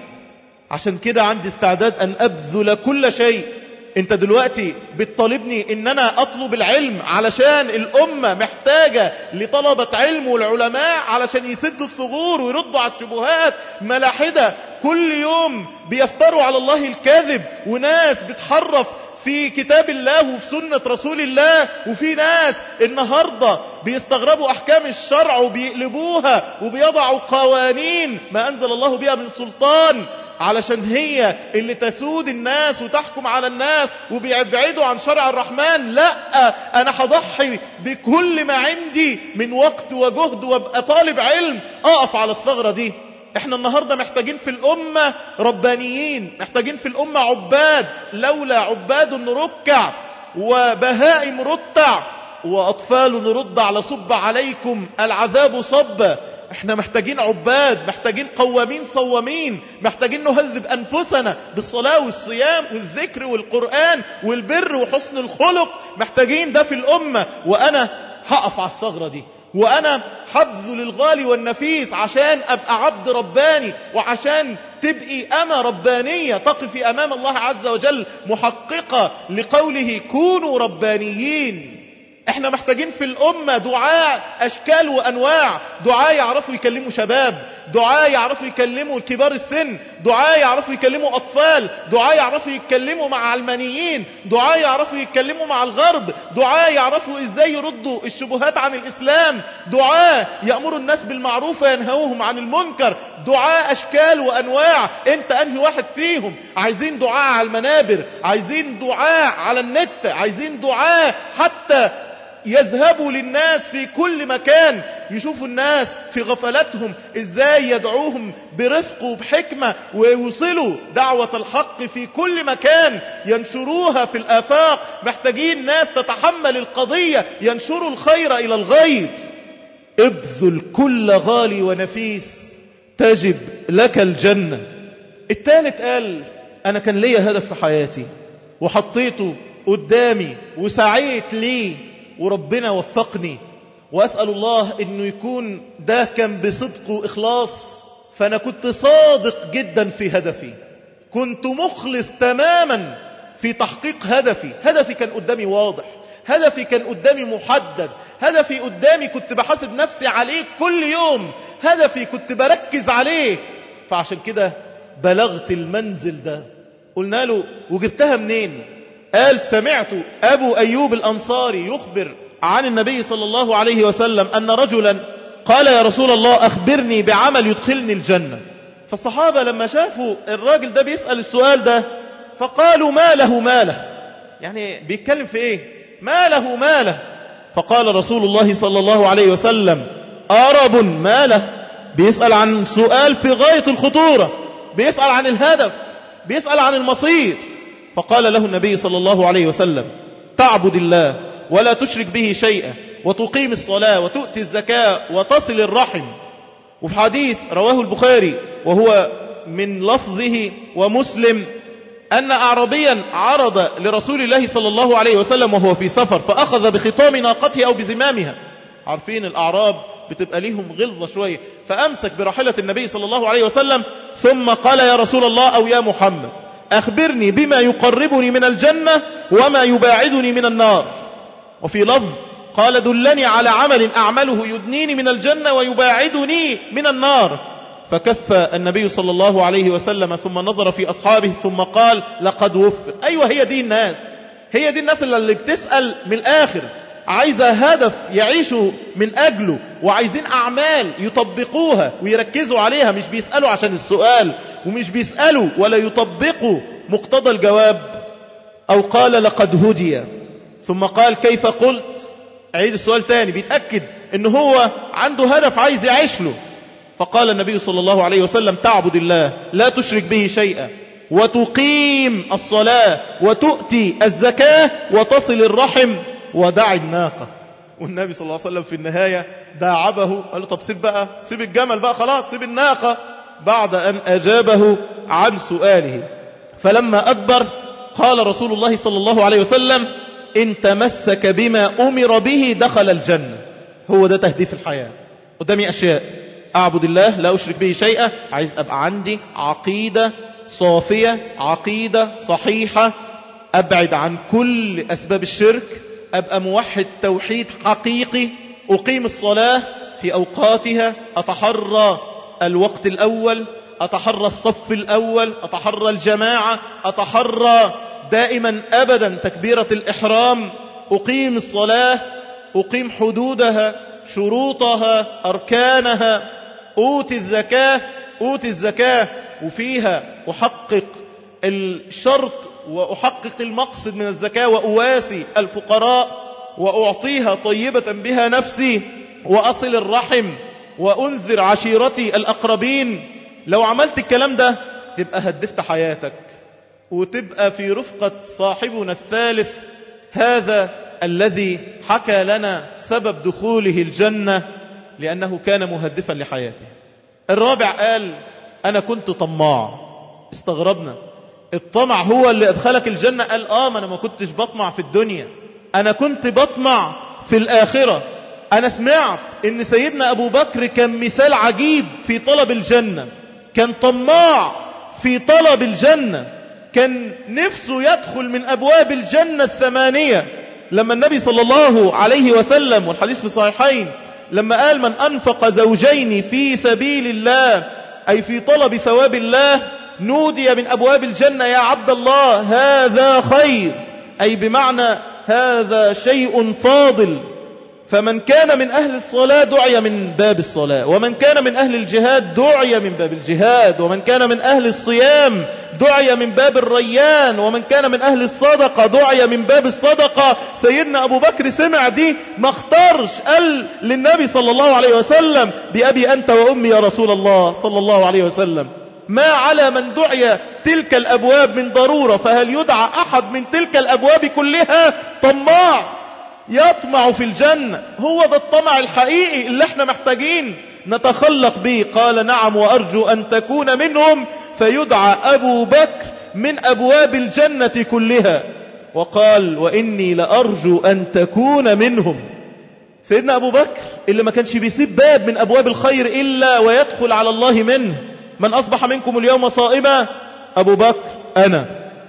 A: عشان كده عندي استعداد أن أبذل كل شيء. أنت دلوقتي بتطالبني إن أنا أطلب العلم علشان الأمة محتاجة لطلبة علم والعلماء علشان يسدوا الثغور ويردوا على الشبهات. ملاحدة كل يوم بيفتروا على الله الكذب وناس بتحرف في كتاب الله وفي سنة رسول الله وفي ناس النهاردة بيستغربوا أحكام الشرع وبيقلبوها وبيضعوا قوانين ما أنزل الله بها من سلطان علشان هي اللي تسود الناس وتحكم على الناس وبيبعدوا عن شرع الرحمن. لا أنا هضحي بكل ما عندي من وقت وجهد وأبقى طالب علم. أقف على الثغرة دي. إحنا النهاردة محتاجين في الأمة ربانيين محتاجين في الأمة عباد لولا عباد ركع وبهائم رتع وأطفال نرد على صب عليكم العذاب صب. إحنا محتاجين عباد محتاجين قوامين صوامين محتاجين نهذب أنفسنا بالصلاة والصيام والذكر والقرآن والبر وحسن الخلق. محتاجين ده في الأمة. وأنا هقف على الثغرة دي. وأنا حبذل الغالي والنفيس عشان أبقى عبد رباني وعشان تبقي أما ربانية تقفي أمام الله عز وجل محققة لقوله كونوا ربانيين. إحنا محتاجين في الأمة دعاء أشكال وأنواع. دعاء يعرفوا يكلموا شباب. دعاء يعرفوا يكلموا كبار السن دعاء يعرفوا يكلموا أطفال دعاء يعرفوا يتكلموا مع علمانيين دعاء يعرفوا يتكلموا مع الغرب دعاء يعرفوا إزاي يردوا الشبهات عن الإسلام دعاء يأمروا الناس بالمعروف وينهوهم عن المنكر دعاء أشكال وأنواع أنت أنهي واحد فيهم؟ عايزين دعاء على المنابر عايزين دعاء على النت عايزين دعاء حتى يذهبوا للناس في كل مكان. يشوفوا الناس في غفلتهم. إزاي يدعوهم برفق وبحكمة ويوصلوا دعوة الحق في كل مكان. ينشروها في الآفاق. محتاجين ناس تتحمل القضية. ينشروا الخير إلى الغير. ابذل كل غالي ونفيس تجب لك الجنة. الثالث قال أنا كان ليا هدف في حياتي وحطيته قدامي وسعيت ليه. وربنا وفقني وأسأل الله أنه يكون ده كان بصدق وإخلاص فأنا كنت صادق جدا في هدفي. كنت مخلص تماما في تحقيق هدفي. هدفي كان قدامي واضح. هدفي كان قدامي محدد. هدفي قدامي كنت بحاسب نفسي عليه كل يوم. هدفي كنت بركز عليه. فعشان كده بلغت المنزل ده. قلنا له وجبتها منين؟ قال سمعت أبو أيوب الأنصاري يخبر عن النبي صلى الله عليه وسلم أن رجلا قال يا رسول الله أخبرني بعمل يدخلني الجنة. فالصحابة لما شافوا الراجل ده بيسأل السؤال ده فقالوا ما له ما له يعني بيتكلم في إيه؟ ما له ما له فقال رسول الله صلى الله عليه وسلم أرب ما له بيسأل عن سؤال في غاية الخطورة. بيسأل عن الهدف. بيسأل عن المصير. فقال له النبي صلى الله عليه وسلم تعبد الله ولا تشرك به شيئا وتقيم الصلاة وتؤتي الزكاة وتصل الرحم. وفي حديث رواه البخاري وهو من لفظه ومسلم أن أعربيا عرض لرسول الله صلى الله عليه وسلم وهو في سفر فأخذ بخطام ناقته أو بزمامها. عارفين الأعراب بتبقى ليهم غلظة شوية فأمسك براحلة النبي صلى الله عليه وسلم ثم قال يا رسول الله أو يا محمد. أخبرني بما يقربني من الجنة وما يباعدني من النار. وفي لفظ قال دلني على عمل أعمله يدنيني من الجنة ويباعدني من النار. فكف النبي صلى الله عليه وسلم ثم نظر في أصحابه ثم قال لقد وفق. أيوة هي دي الناس. هي دي الناس اللي بتسأل من الآخر. عايزة هدف يعيشوا من أجله وعايزين أعمال يطبقوها ويركزوا عليها مش بيسألوا عشان السؤال. ومش بيسألوا ولا يطبقوا مقتضى الجواب أو قال لقد هدي. ثم قال كيف قلت؟ عيد السؤال تاني بيتأكد إن هو عنده هدف عايز يعيش له. فقال النبي صلى الله عليه وسلم تعبد الله لا تشرك به شيئا وتقيم الصلاة وتؤتي الزكاة وتصل الرحم ودع الناقة. والنبي صلى الله عليه وسلم في النهاية داعبه قال له طب سيب بقى سيب الجمل بقى خلاص سيب الناقة. بعد أن أجابه عن سؤاله. فلما أدبر قال رسول الله صلى الله عليه وسلم إن تمسك بما أمر به دخل الجنة. هو ده تهديف الحياة. قدامي أشياء. أعبد الله لا أشرك به شيئا. عايز أبقى عندي عقيدة صافية عقيدة صحيحة. أبعد عن كل أسباب الشرك. أبقى موحد توحيد حقيقي. أقيم الصلاة في أوقاتها. أتحرى الوقت الأول أتحرى الصف الأول أتحرى الجماعة أتحرى دائما أبدا تكبيرة الإحرام. أقيم الصلاة أقيم حدودها شروطها أركانها. أوتي الزكاة أوتي الزكاة. وفيها أحقق الشرط وأحقق المقصد من الزكاة وأواسي الفقراء وأعطيها طيبة بها نفسي وأصل الرحم. وأنذر عشيرتي الأقربين. لو عملت الكلام ده تبقى هدفت حياتك. وتبقى في رفقة صاحبنا الثالث. هذا الذي حكى لنا سبب دخوله الجنة لأنه كان مهدفا لحياته الرابع قال أنا كنت طماع. استغربنا. الطمع هو اللي أدخلك الجنة؟ قال آه ما أنا ما كنتش بطمع في الدنيا. أنا كنت بطمع في الآخرة. أنا سمعت إن سيدنا أبو بكر كان مثال عجيب في طلب الجنة. كان طماع في طلب الجنة. كان نفسه يدخل من أبواب الجنة الثمانية. لما النبي صلى الله عليه وسلم والحديث في الصحيحين لما قال من أنفق زوجين في سبيل الله أي في طلب ثواب الله نودي من أبواب الجنة يا عبد الله هذا خير. أي بمعنى هذا شيء فاضل. فمن كان من أهل الصلاة دعي من باب الصلاة ومن كان من أهل الجهاد دعي من باب الجهاد ومن كان من أهل الصيام دعي من باب الريان ومن كان من أهل الصدقة دعي من باب الصدقة. سيدنا أبو بكر سمع دي ما اختارش قال للنبي صلى الله عليه وسلم بأبي أنت وأمي يا رسول الله صلى الله عليه وسلم ما على من دعي تلك الأبواب من ضرورة فهل يدعى أحد من تلك الأبواب كلها؟ طماع. يطمع في الجنة. هو ده الطمع الحقيقي اللي إحنا محتاجين. نتخلق به. قال نعم وأرجو أن تكون منهم. فيدعى أبو بكر من أبواب الجنة كلها. وقال وإني لأرجو أن تكون منهم. سيدنا أبو بكر اللي ما كانش بيسيب باب من أبواب الخير إلا ويدخل على الله منه. من أصبح منكم اليوم صائما؟ أبو بكر أنا.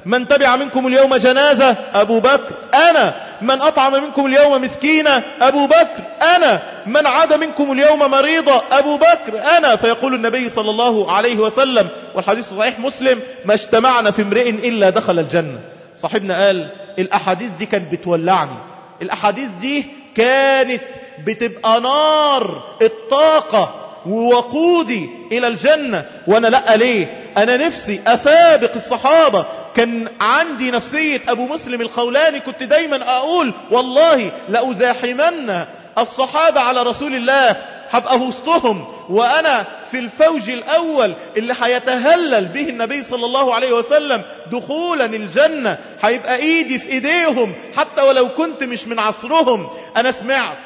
A: من تبع منكم اليوم جنازة؟ أبو بكر أنا. من أطعم منكم اليوم مسكينة أبو بكر أنا. من عاد منكم اليوم مريضة أبو بكر أنا. فيقول النبي صلى الله عليه وسلم والحديث صحيح مسلم ما اجتمعنا في امرئ إلا دخل الجنة. صاحبنا قال الأحاديث دي كانت بتولعني. الأحاديث دي كانت بتبقى نار الطاقة ووقودي إلى الجنة. وأنا لأ ليه؟ أنا نفسي أسابق الصحابة كان عندي نفسية أبو مسلم الخولاني كنت دايما أقول والله لأزاحمن الصحابة على رسول الله هبقى وسطهم وأنا في الفوج الأول اللي هيتهلل به النبي صلى الله عليه وسلم دخولا الجنة هيبقى إيدي في إيديهم حتى ولو كنت مش من عصرهم. أنا سمعت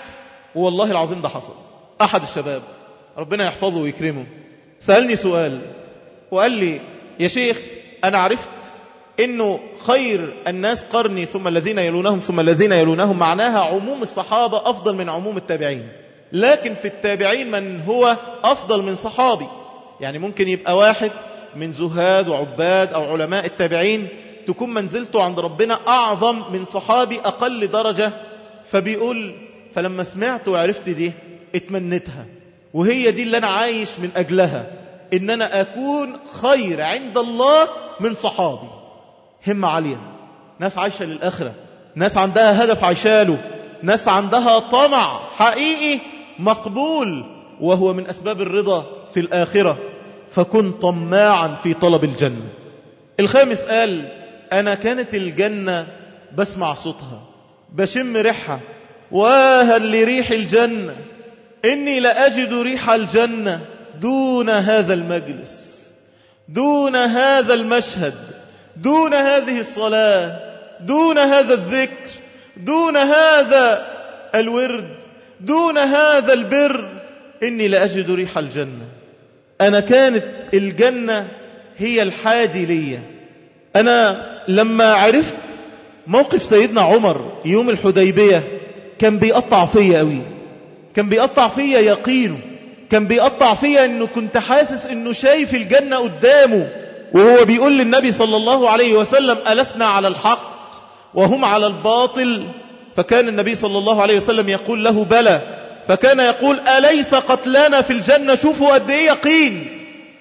A: والله العظيم ده حصل. أحد الشباب ربنا يحفظه ويكرمه سألني سؤال وقال لي يا شيخ أنا عرفت إنه خير الناس قرني ثم الذين يلونهم ثم الذين يلونهم. معناها عموم الصحابة أفضل من عموم التابعين. لكن في التابعين من هو أفضل من صحابي؟ يعني ممكن يبقى واحد من زهاد وعباد أو علماء التابعين تكون منزلته عند ربنا أعظم من صحابي أقل درجة. فبيقول فلما سمعت وعرفت دي اتمنتها. وهي دي اللي أنا عايش من أجلها. إن أنا أكون خير عند الله من صحابي. همة عالية ناس عايشة للآخرة. ناس عندها هدف عيشاله ناس عندها طمع حقيقي مقبول. وهو من أسباب الرضا في الآخرة. فكن طماعا في طلب الجنة. الخامس قال أنا كانت الجنة بسمع صوتها بشم ريحها. واهل لريح الجنة. إني لأجد ريح الجنة دون هذا المجلس دون هذا المشهد. دون هذه الصلاة دون هذا الذكر دون هذا الورد دون هذا البر إني لأجد ريح الجنة. أنا كانت الجنة هي الحاجي لي. أنا لما عرفت موقف سيدنا عمر يوم الحديبية كان بيقطع فيا قوي كان بيقطع فيا يقينه. كان بيقطع فيا إنه كنت حاسس إنه شايف الجنة قدامه. وهو بيقول للنبي صلى الله عليه وسلم ألسنا على الحق وهم على الباطل. فكان النبي صلى الله عليه وسلم يقول له بلى. فكان يقول أليس قتلانا في الجنة؟ شوفوا قد إيه يقين.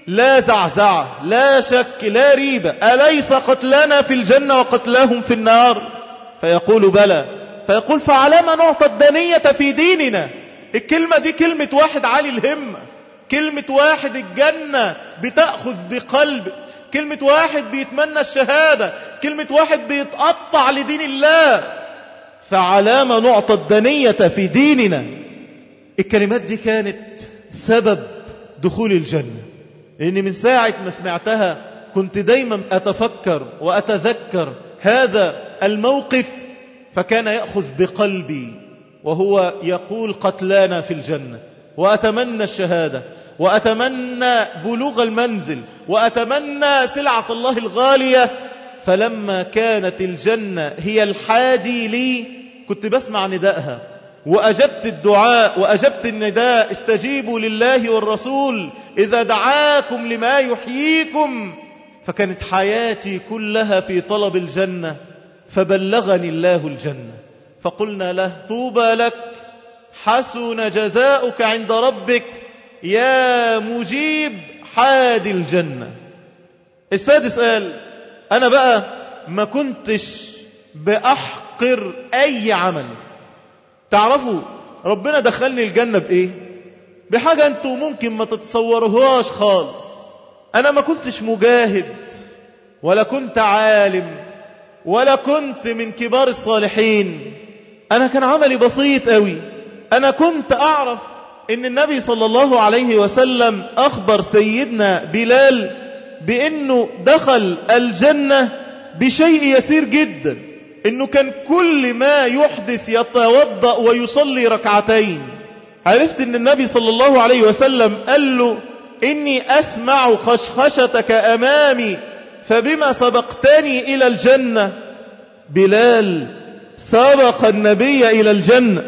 A: لا زعزعة لا شك لا ريبة أليس قتلانا في الجنة وقتلاهم في النار؟ فيقول بلى. فيقول فعلما نعطى الدنية في ديننا. الكلمة دي كلمة واحد عالي الهمة كلمة واحد الجنة. بتأخذ بقلب. كلمة واحد بيتمنى الشهادة كلمة واحد بيتقطع لدين الله. فعلامة نعطى الدنية في ديننا. الكلمات دي كانت سبب دخول الجنة. لأن من ساعة ما سمعتها كنت دايما أتفكر وأتذكر هذا الموقف فكان يأخذ بقلبي وهو يقول قتلانا في الجنة وأتمنى الشهادة. وأتمنى بلوغ المنزل وأتمنى سلعة الله الغالية. فلما كانت الجنة هي الحادي لي كنت بسمع ندائها وأجبت الدعاء وأجبت النداء استجيبوا لله والرسول إذا دعاكم لما يحييكم. فكانت حياتي كلها في طلب الجنة. فبلغني الله الجنة. فقلنا له طوبى لك حسن جزاؤك عند ربك. يا مجيب حاد الجنة. السادس قال أنا بقى ما كنتش بأحقر أي عمل. تعرفوا ربنا دخلني الجنة بإيه؟ بحاجة أنتوا ممكن ما تتصوروهاش خالص. أنا ما كنتش مجاهد ولا كنت عالم ولا كنت من كبار الصالحين. أنا كان عملي بسيط قوي أنا كنت أعرف إن النبي صلى الله عليه وسلم أخبر سيدنا بلال بأنه دخل الجنة بشيء يسير جدا إنه كان كل ما يحدث يتوضأ ويصلي ركعتين. عرفت إن النبي صلى الله عليه وسلم قال له إني أسمع خشخشتك أمامي فبما سبقتني إلى الجنة؟ بلال سبق النبي إلى الجنة.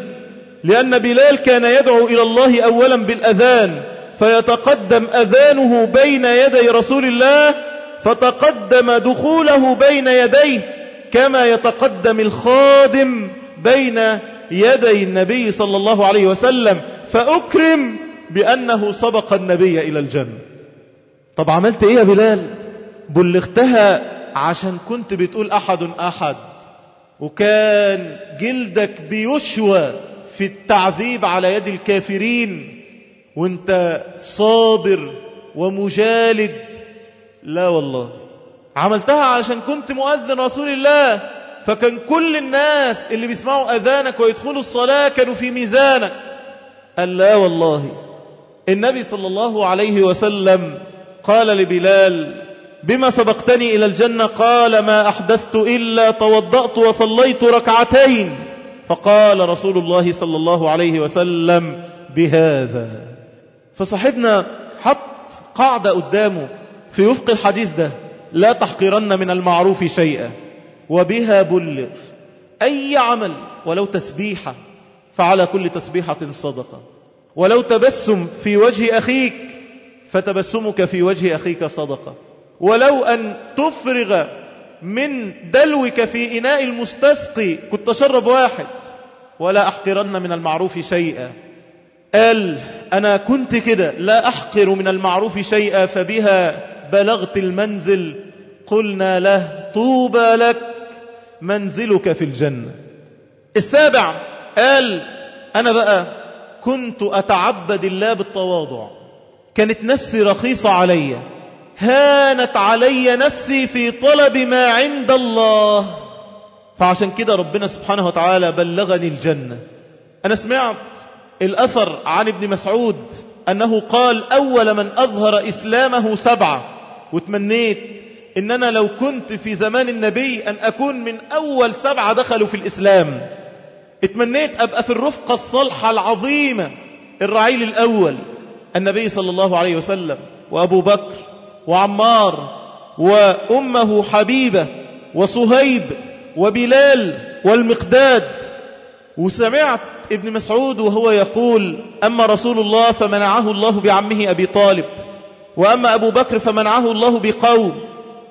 A: لأن بلال كان يدعو إلى الله أولا بالأذان فيتقدم أذانه بين يدي رسول الله فتقدم دخوله بين يديه كما يتقدم الخادم بين يدي النبي صلى الله عليه وسلم. فأكرم بأنه سبق النبي إلى الجنة. طب عملت إيه يا بلال؟ بلغتها عشان كنت بتقول أحد أحد وكان جلدك بيشوى. في التعذيب على يد الكافرين وانت صابر ومجالد. لا والله. عملتها علشان كنت مؤذن رسول الله فكان كل الناس اللي بيسمعوا أذانك ويدخلوا الصلاة كانوا في ميزانك. قال لا والله. النبي صلى الله عليه وسلم قال لبلال بما سبقتني إلى الجنة؟ قال ما أحدثت إلا توضأت وصليت ركعتين. فقال رسول الله صلى الله عليه وسلم بهذا. فصاحبنا حط قاعدة قدامه في وفق الحديث ده. لا تحقرن من المعروف شيئا. وبها بلغ. أي عمل ولو تسبيحة فعلى كل تسبيحة صدقة. ولو تبسم في وجه أخيك فتبسمك في وجه أخيك صدقة. ولو أن تفرغ من دلوك في إناء المستسقي كنت تشرب واحد. ولا أحقرن من المعروف شيئا. قال أنا كنت كده لا أحقر من المعروف شيئا فبها بلغت المنزل. قلنا له طوبى لك منزلك في الجنة. السابع قال أنا بقى كنت أتعبد الله بالتواضع. كانت نفسي رخيصة علي. هانت علي نفسي في طلب ما عند الله. فعشان كده ربنا سبحانه وتعالى بلغني الجنة. أنا سمعت الأثر عن ابن مسعود أنه قال أول من أظهر إسلامه سبعة وتمنيت إن أنا لو كنت في زمان النبي أن أكون من أول سبعة دخلوا في الإسلام. اتمنيت أبقى في الرفقة الصالحة العظيمة الرعيل الأول النبي صلى الله عليه وسلم وأبو بكر وعمار وأمه حبيبة وصهيب وبلال والمقداد. وسمعت ابن مسعود وهو يقول أما رسول الله فمنعه الله بعمه أبي طالب وأما أبو بكر فمنعه الله بقوم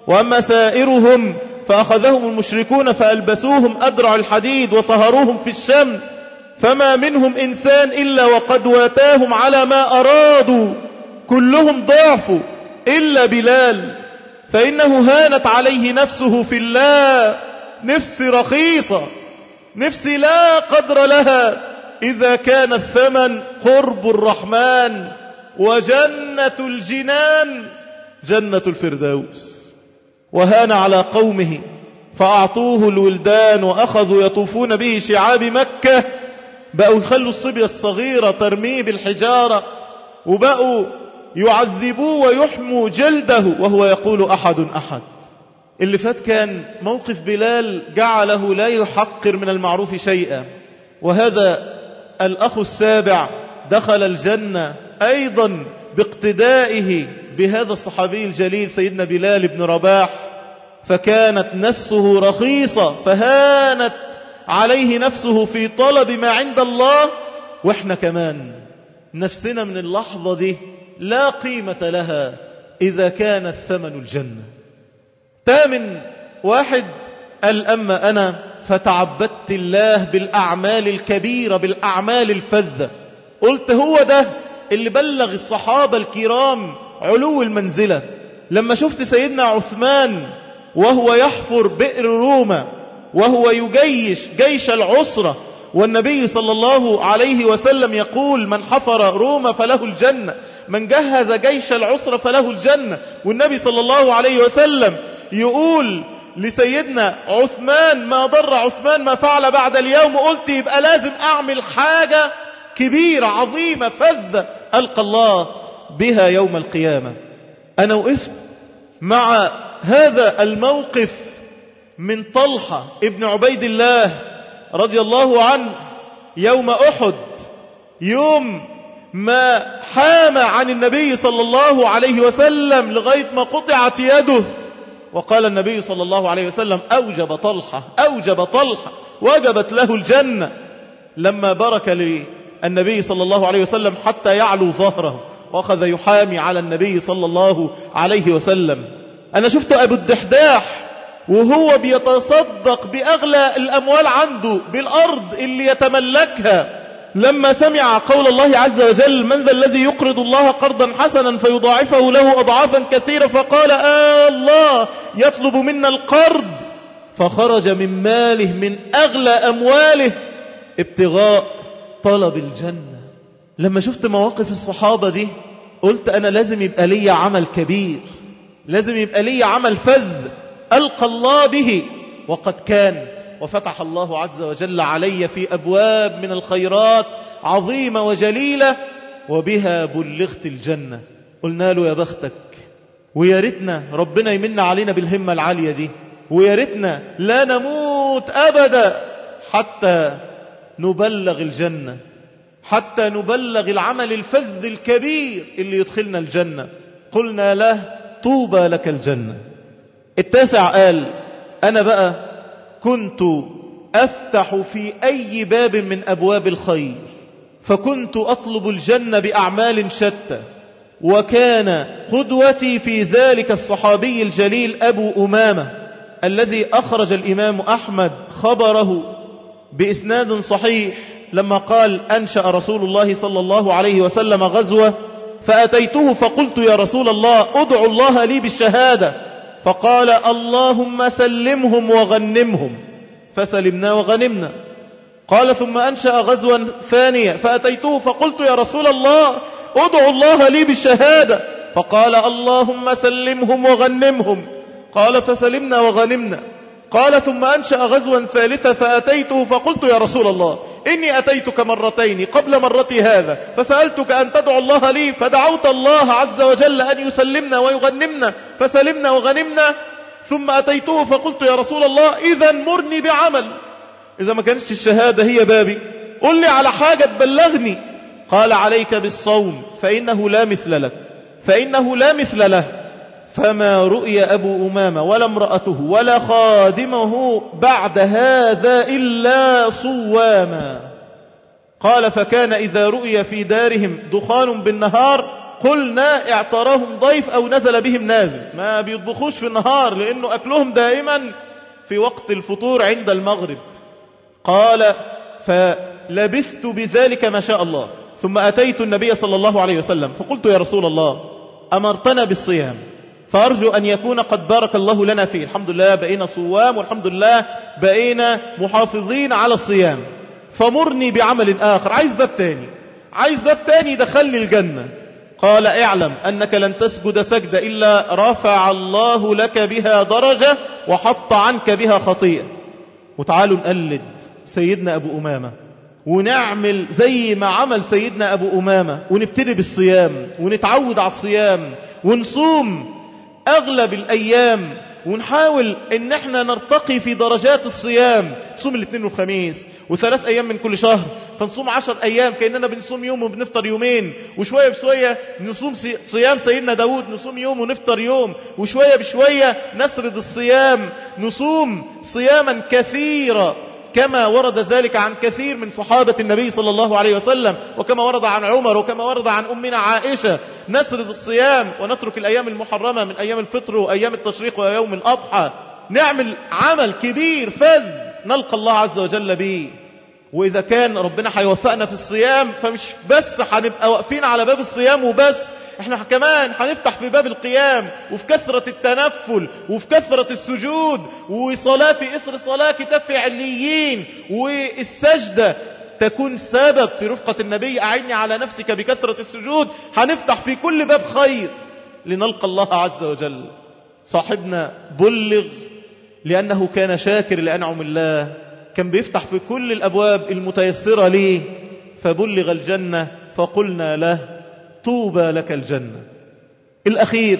A: وأما سائرهم فأخذهم المشركون فألبسوهم أدرع الحديد وصهروهم في الشمس فما منهم إنسان إلا وقد واتاهم على ما أرادوا كلهم ضعفوا. إلا بلال فإنه هانت عليه نفسه في الله نفس رخيصة نفسي لا قدر لها. إذا كان الثمن قرب الرحمن وجنة الجنان جنة الفردوس. وهان على قومه فأعطوه الولدان وأخذوا يطوفون به شعاب مكة. بقوا يخلوا الصبية الصغيرة ترميه بالحجارة وبقوا يعذبوه ويحموا جلده وهو يقول أحد أحد. اللي فات كان موقف بلال جعله لا يحقر من المعروف شيئا. وهذا الأخ السابع دخل الجنة أيضا باقتدائه بهذا الصحابي الجليل سيدنا بلال بن رباح. فكانت نفسه رخيصة فهانت عليه نفسه في طلب ما عند الله. وإحنا كمان نفسنا من اللحظة دي لا قيمة لها إذا كان الثمن الجنة. تامن واحد قال أما أنا فتعبدت الله بالأعمال الكبيرة بالأعمال الفذة. قلت هو ده اللي بلغ الصحابة الكرام علو المنزلة. لما شفت سيدنا عثمان وهو يحفر بئر روما وهو يجيش جيش العسرة والنبي صلى الله عليه وسلم يقول من حفر روما فله الجنة. من جهز جيش العسرة فله الجنة. والنبي صلى الله عليه وسلم يقول لسيدنا عثمان ما ضر عثمان ما فعل بعد اليوم. قلت يبقى لازم أعمل حاجة كبيرة عظيمة فذة ألقى الله بها يوم القيامة. أنا وقفت مع هذا الموقف من طلحة ابن عبيد الله رضي الله عنه يوم أحد يوم ما حام عن النبي صلى الله عليه وسلم لغاية ما قطعت يده. وقال النبي صلى الله عليه وسلم أوجب طلحة أوجب طلحة وجبت له الجنة. لما برك للنبي صلى الله عليه وسلم حتى يعلو ظهره وأخذ يحامي على النبي صلى الله عليه وسلم. أنا شفت أبو الدحداح وهو بيتصدق بأغلى الأموال عنده بالأرض اللي يتملكها. لما سمع قول الله عز وجل من ذا الذي يقرض الله قرضا حسنا فيضاعفه له أضعافا كثيرة فقال آه الله يطلب منا القرض. فخرج من ماله من أغلى أمواله ابتغاء طلب الجنة. لما شفت مواقف الصحابة دي قلت أنا لازم يبقى لي عمل كبير لازم يبقى لي عمل فذ. ألقى الله به وقد كان. وفتح الله عز وجل علي في أبواب من الخيرات عظيمة وجليلة وبها بلغت الجنة. قلنا له يا بختك ويا ريتنا ربنا يمن علينا بالهمة العالية دي. ويا ريتنا لا نموت أبدا حتى نبلغ الجنة حتى نبلغ العمل الفذ الكبير اللي يدخلنا الجنة. قلنا له طوبى لك الجنة. التاسع قال أنا بقى كنت أفتح في أي باب من أبواب الخير فكنت أطلب الجنة بأعمال شتى وكان قدوتي في ذلك الصحابي الجليل أبو أمامة الذي أخرج الإمام أحمد خبره بإسناد صحيح لما قال أنشأ رسول الله صلى الله عليه وسلم غزوة فأتيته فقلت يا رسول الله أدعو الله لي بالشهادة فقال اللهم سلمهم وغنمهم. فسلمنا وغنمنا. قال ثم أنشأ غزوا ثانية فأتيته فقلت يا رسول الله ادعو الله لي بالشهادة. فقال اللهم سلمهم وغنمهم. قال فسلمنا وغنمنا. قال ثم أنشأ غزوا ثالثة فأتيته فقلت يا رسول الله إني أتيتك مرتين قبل مرتي هذا فسألتك أن تدعو الله لي فدعوت الله عز وجل أن يسلمنا ويغنمنا فسلمنا وغنمنا ثم أتيته فقلت يا رسول الله إذا مرني بعمل. إذا ما كانش الشهادة هي بابي. قل لي على حاجة تبلغني. قال عليك بالصوم فإنه لا مثل لك فإنه لا مثل له. فما رؤي أبو أمامة ولا امرأته ولا خادمه بعد هذا إلا صواما. قال فكان إذا رؤي في دارهم دخان بالنهار قلنا اعتراهم ضيف أو نزل بهم نازل. ما بيطبخوش في النهار لأنه أكلهم دائما في وقت الفطور عند المغرب. قال فلبثت بذلك ما شاء الله. ثم أتيت النبي صلى الله عليه وسلم. فقلت يا رسول الله أمرتنا بالصيام. فأرجو أن يكون قد بارك الله لنا فيه. الحمد لله بقينا صوام والحمد لله بقينا محافظين على الصيام. فمرني بعمل آخر. عايز باب تاني. عايز باب تاني دخلني الجنة. قال اعلم أنك لن تسجد سجدة إلا رفع الله لك بها درجة وحط عنك بها خطيئة. وتعالوا نقلد سيدنا أبو أمامة. ونعمل زي ما عمل سيدنا أبو أمامة. ونبتدي بالصيام. ونتعود على الصيام. ونصوم. أغلب الأيام ونحاول إن إحنا نرتقي في درجات الصيام. نصوم الاثنين والخميس وثلاث أيام من كل شهر. فنصوم عشر أيام كأننا بنصوم يوم وبنفطر يومين. وشوية بشوية نصوم صيام سيدنا داود. نصوم يوم ونفطر يوم. وشوية بشوية نسرد الصيام. نصوم صياما كثيرا كما ورد ذلك عن كثير من صحابة النبي صلى الله عليه وسلم وكما ورد عن عمر وكما ورد عن أمنا عائشة. نسرد الصيام ونترك الأيام المحرمة من أيام الفطر وأيام التشريق ويوم الأضحى. نعمل عمل كبير فذ نلقى الله عز وجل به. وإذا كان ربنا هيوفقنا في الصيام فمش بس هنبقى واقفين على باب الصيام وبس إحنا كمان هنفتح في باب القيام وفي كثرة التنفل وفي كثرة السجود وصلاة في إثر صلاة كتاب في عليين والسجدة تكون سبب في رفقة النبي. أعني على نفسك بكثرة السجود. هنفتح في كل باب خير. لنلقى الله عز وجل. صاحبنا بلغ لأنه كان شاكر لأنعم الله. كان بيفتح في كل الأبواب المتيسرة ليه. فبلغ الجنة فقلنا له. طوبى لك الجنة. الأخير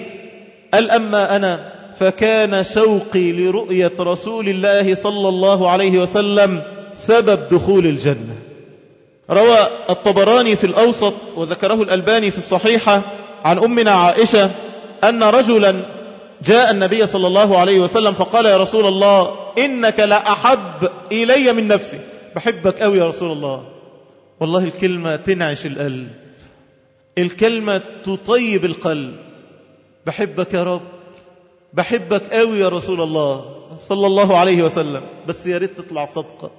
A: قال أما أنا فكان شوقي لرؤية رسول الله صلى الله عليه وسلم سبب دخول الجنة. روى الطبراني في الأوسط وذكره الألباني في الصحيحة عن أمنا عائشة أن رجلا جاء النبي صلى الله عليه وسلم فقال يا رسول الله إنك لأحب إلي من نفسي. بحبك أوي يا رسول الله. والله الكلمة تنعش القلب. الكلمة تطيب القلب. بحبك يا رب. بحبك أوي يا رسول الله. صلى الله عليه وسلم. بس يا ريت تطلع صدقة.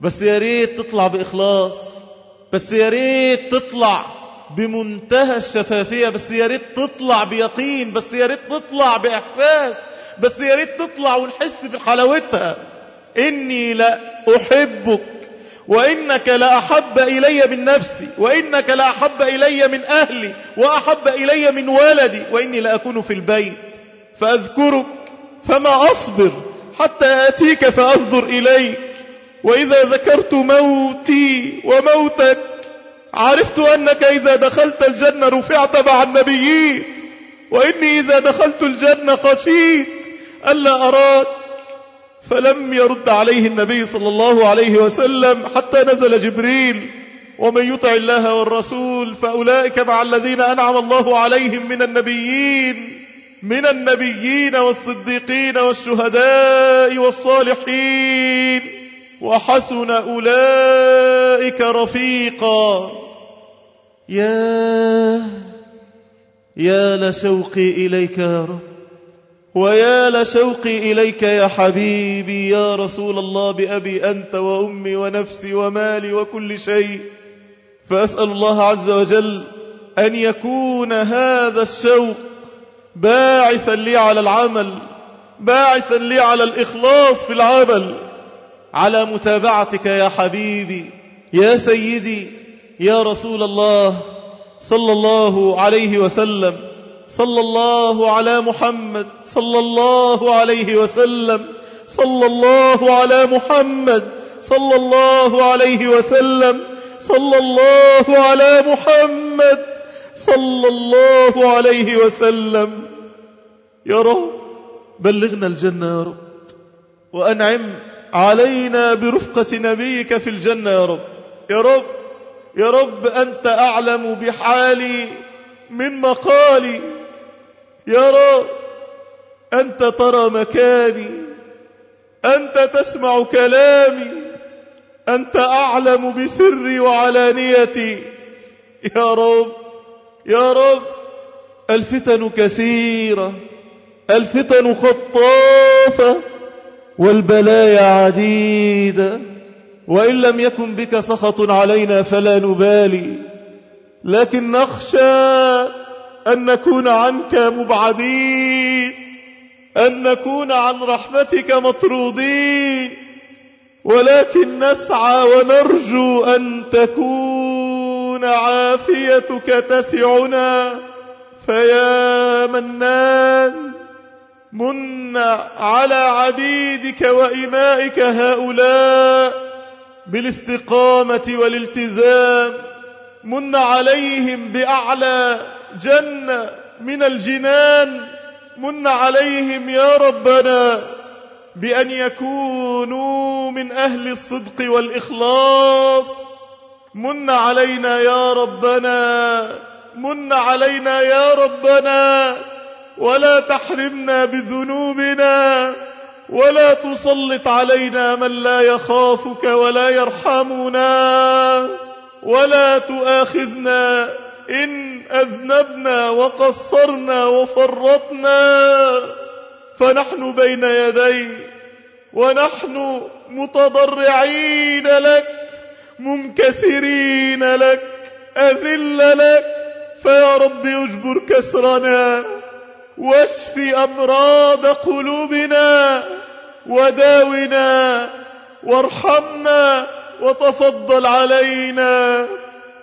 A: بس يا ريت تطلع بإخلاص. بس يا ريت تطلع بمنتهى الشفافية. بس يا ريت تطلع بيقين. بس يا ريت تطلع بإحساس. بس يا ريت تطلع ونحس بحلاوتها. إني لا أحبك وإنك لأحب إلي من نفسي وإنك لأحب إلي من أهلي وأحب إلي من ولدي وإني لأكون في البيت فأذكرك فما أصبر حتى آتيك فأنظر إليك. وإذا ذكرت موتي وموتك عرفت أنك إذا دخلت الجنة رفعت مع النبيين. وإني إذا دخلت الجنة خشيت ألا أراك. فلم يرد عليه النبي صلى الله عليه وسلم حتى نزل جبريل ومن يطع الله والرسول فأولئك مع الذين أنعم الله عليهم من النبيين من النبيين والصديقين والشهداء والصالحين. وحسن أولئك رفيقا. يا يا لشوقي إليك يا رب. ويا لشوقي إليك يا حبيبي يا رسول الله بأبي أنت وأمي ونفسي ومالي وكل شيء. فأسأل الله عز وجل أن يكون هذا الشوق باعثا لي على العمل باعثا لي على الإخلاص في العمل. على متابعتك يا حبيبي يا سيدي يا رسول الله صلى الله عليه وسلم. صلى الله على محمد صلى الله عليه وسلم صلى الله على محمد صلى الله عليه وسلم صلى الله على محمد صلى الله عليه وسلم. يا رب بلغنا الجنة يا رب وأنعم علينا برفقة نبيك في الجنة يا رب. يا رب يا رب أنت أعلم بحالي من مقالي. يا رب أنت ترى مكاني. أنت تسمع كلامي. أنت أعلم بسري وعلانيتي. يا رب يا رب الفتن كثيرة. الفتن خطافة. والبلايا عديدة. وإن لم يكن بك سخط علينا فلا نبالي. لكن نخشى أن نكون عنك مبعدين أن نكون عن رحمتك مطرودين ولكن نسعى ونرجو أن تكون عافيتك تسعنا. فيا منان من على عبيدك وإمائك هؤلاء بالاستقامة والالتزام. من عليهم بأعلى جنة من الجنان من عليهم يا ربنا بأن يكونوا من أهل الصدق والإخلاص. من علينا يا ربنا من علينا يا ربنا. ولا تحرمنا بذنوبنا ولا تسلط علينا من لا يخافك ولا يرحمنا. ولا تؤاخذنا إن أذنبنا وقصرنا وفرطنا فنحن بين يديك ونحن متضرعين لك منكسرين لك أذل لك فيا رب اجبر كسرنا واشف أمراض قلوبنا وداونا وارحمنا وتفضل علينا.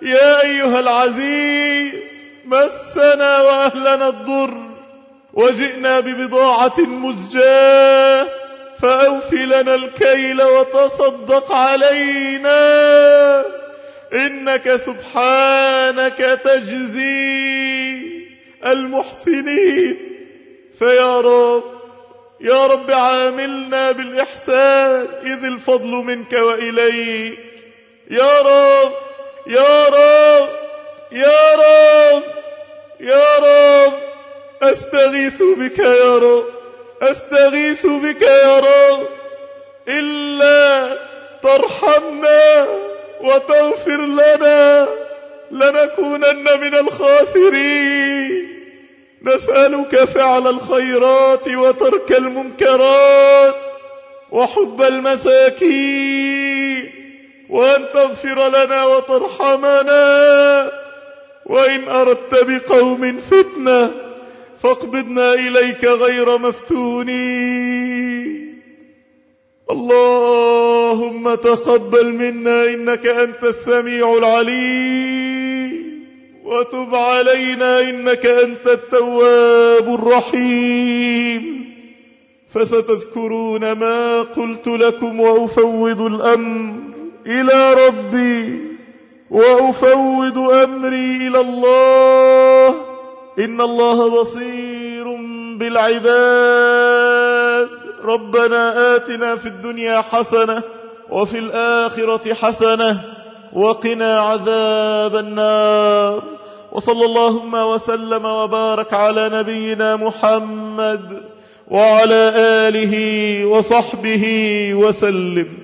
A: يا أيها العزيز مسنا وأهلنا الضر. وجئنا ببضاعة مزجاة فأوف لنا الكيل وتصدق علينا. إنك سبحانك تجزي المحسنين. فيا رب. يا رب عاملنا بالإحسان إذ الفضل منك وإليك. يا رب يا رب يا رب يا رب أستغيث بك يا رب أستغيث بك يا رب. إلا ترحمنا وتغفر لنا لنكونن من الخاسرين. نسألك فعل الخيرات وترك المنكرات وحب المساكين وأن تغفر لنا وترحمنا وإن أردت بقوم فتنة فاقبضنا إليك غير مفتونين. اللهم تقبل منا إنك أنت السميع العليم. وتب علينا إنك أنت التواب الرحيم. فستذكرون ما قلت لكم وأفوض الأمر إلى ربي وأفوض أمري إلى الله. إن الله بصير بالعباد. ربنا آتنا في الدنيا حسنة وفي الآخرة حسنة وقنا عذاب النار. وصلى اللهم وسلم وبارك على نبينا محمد وعلى آله وصحبه وسلم.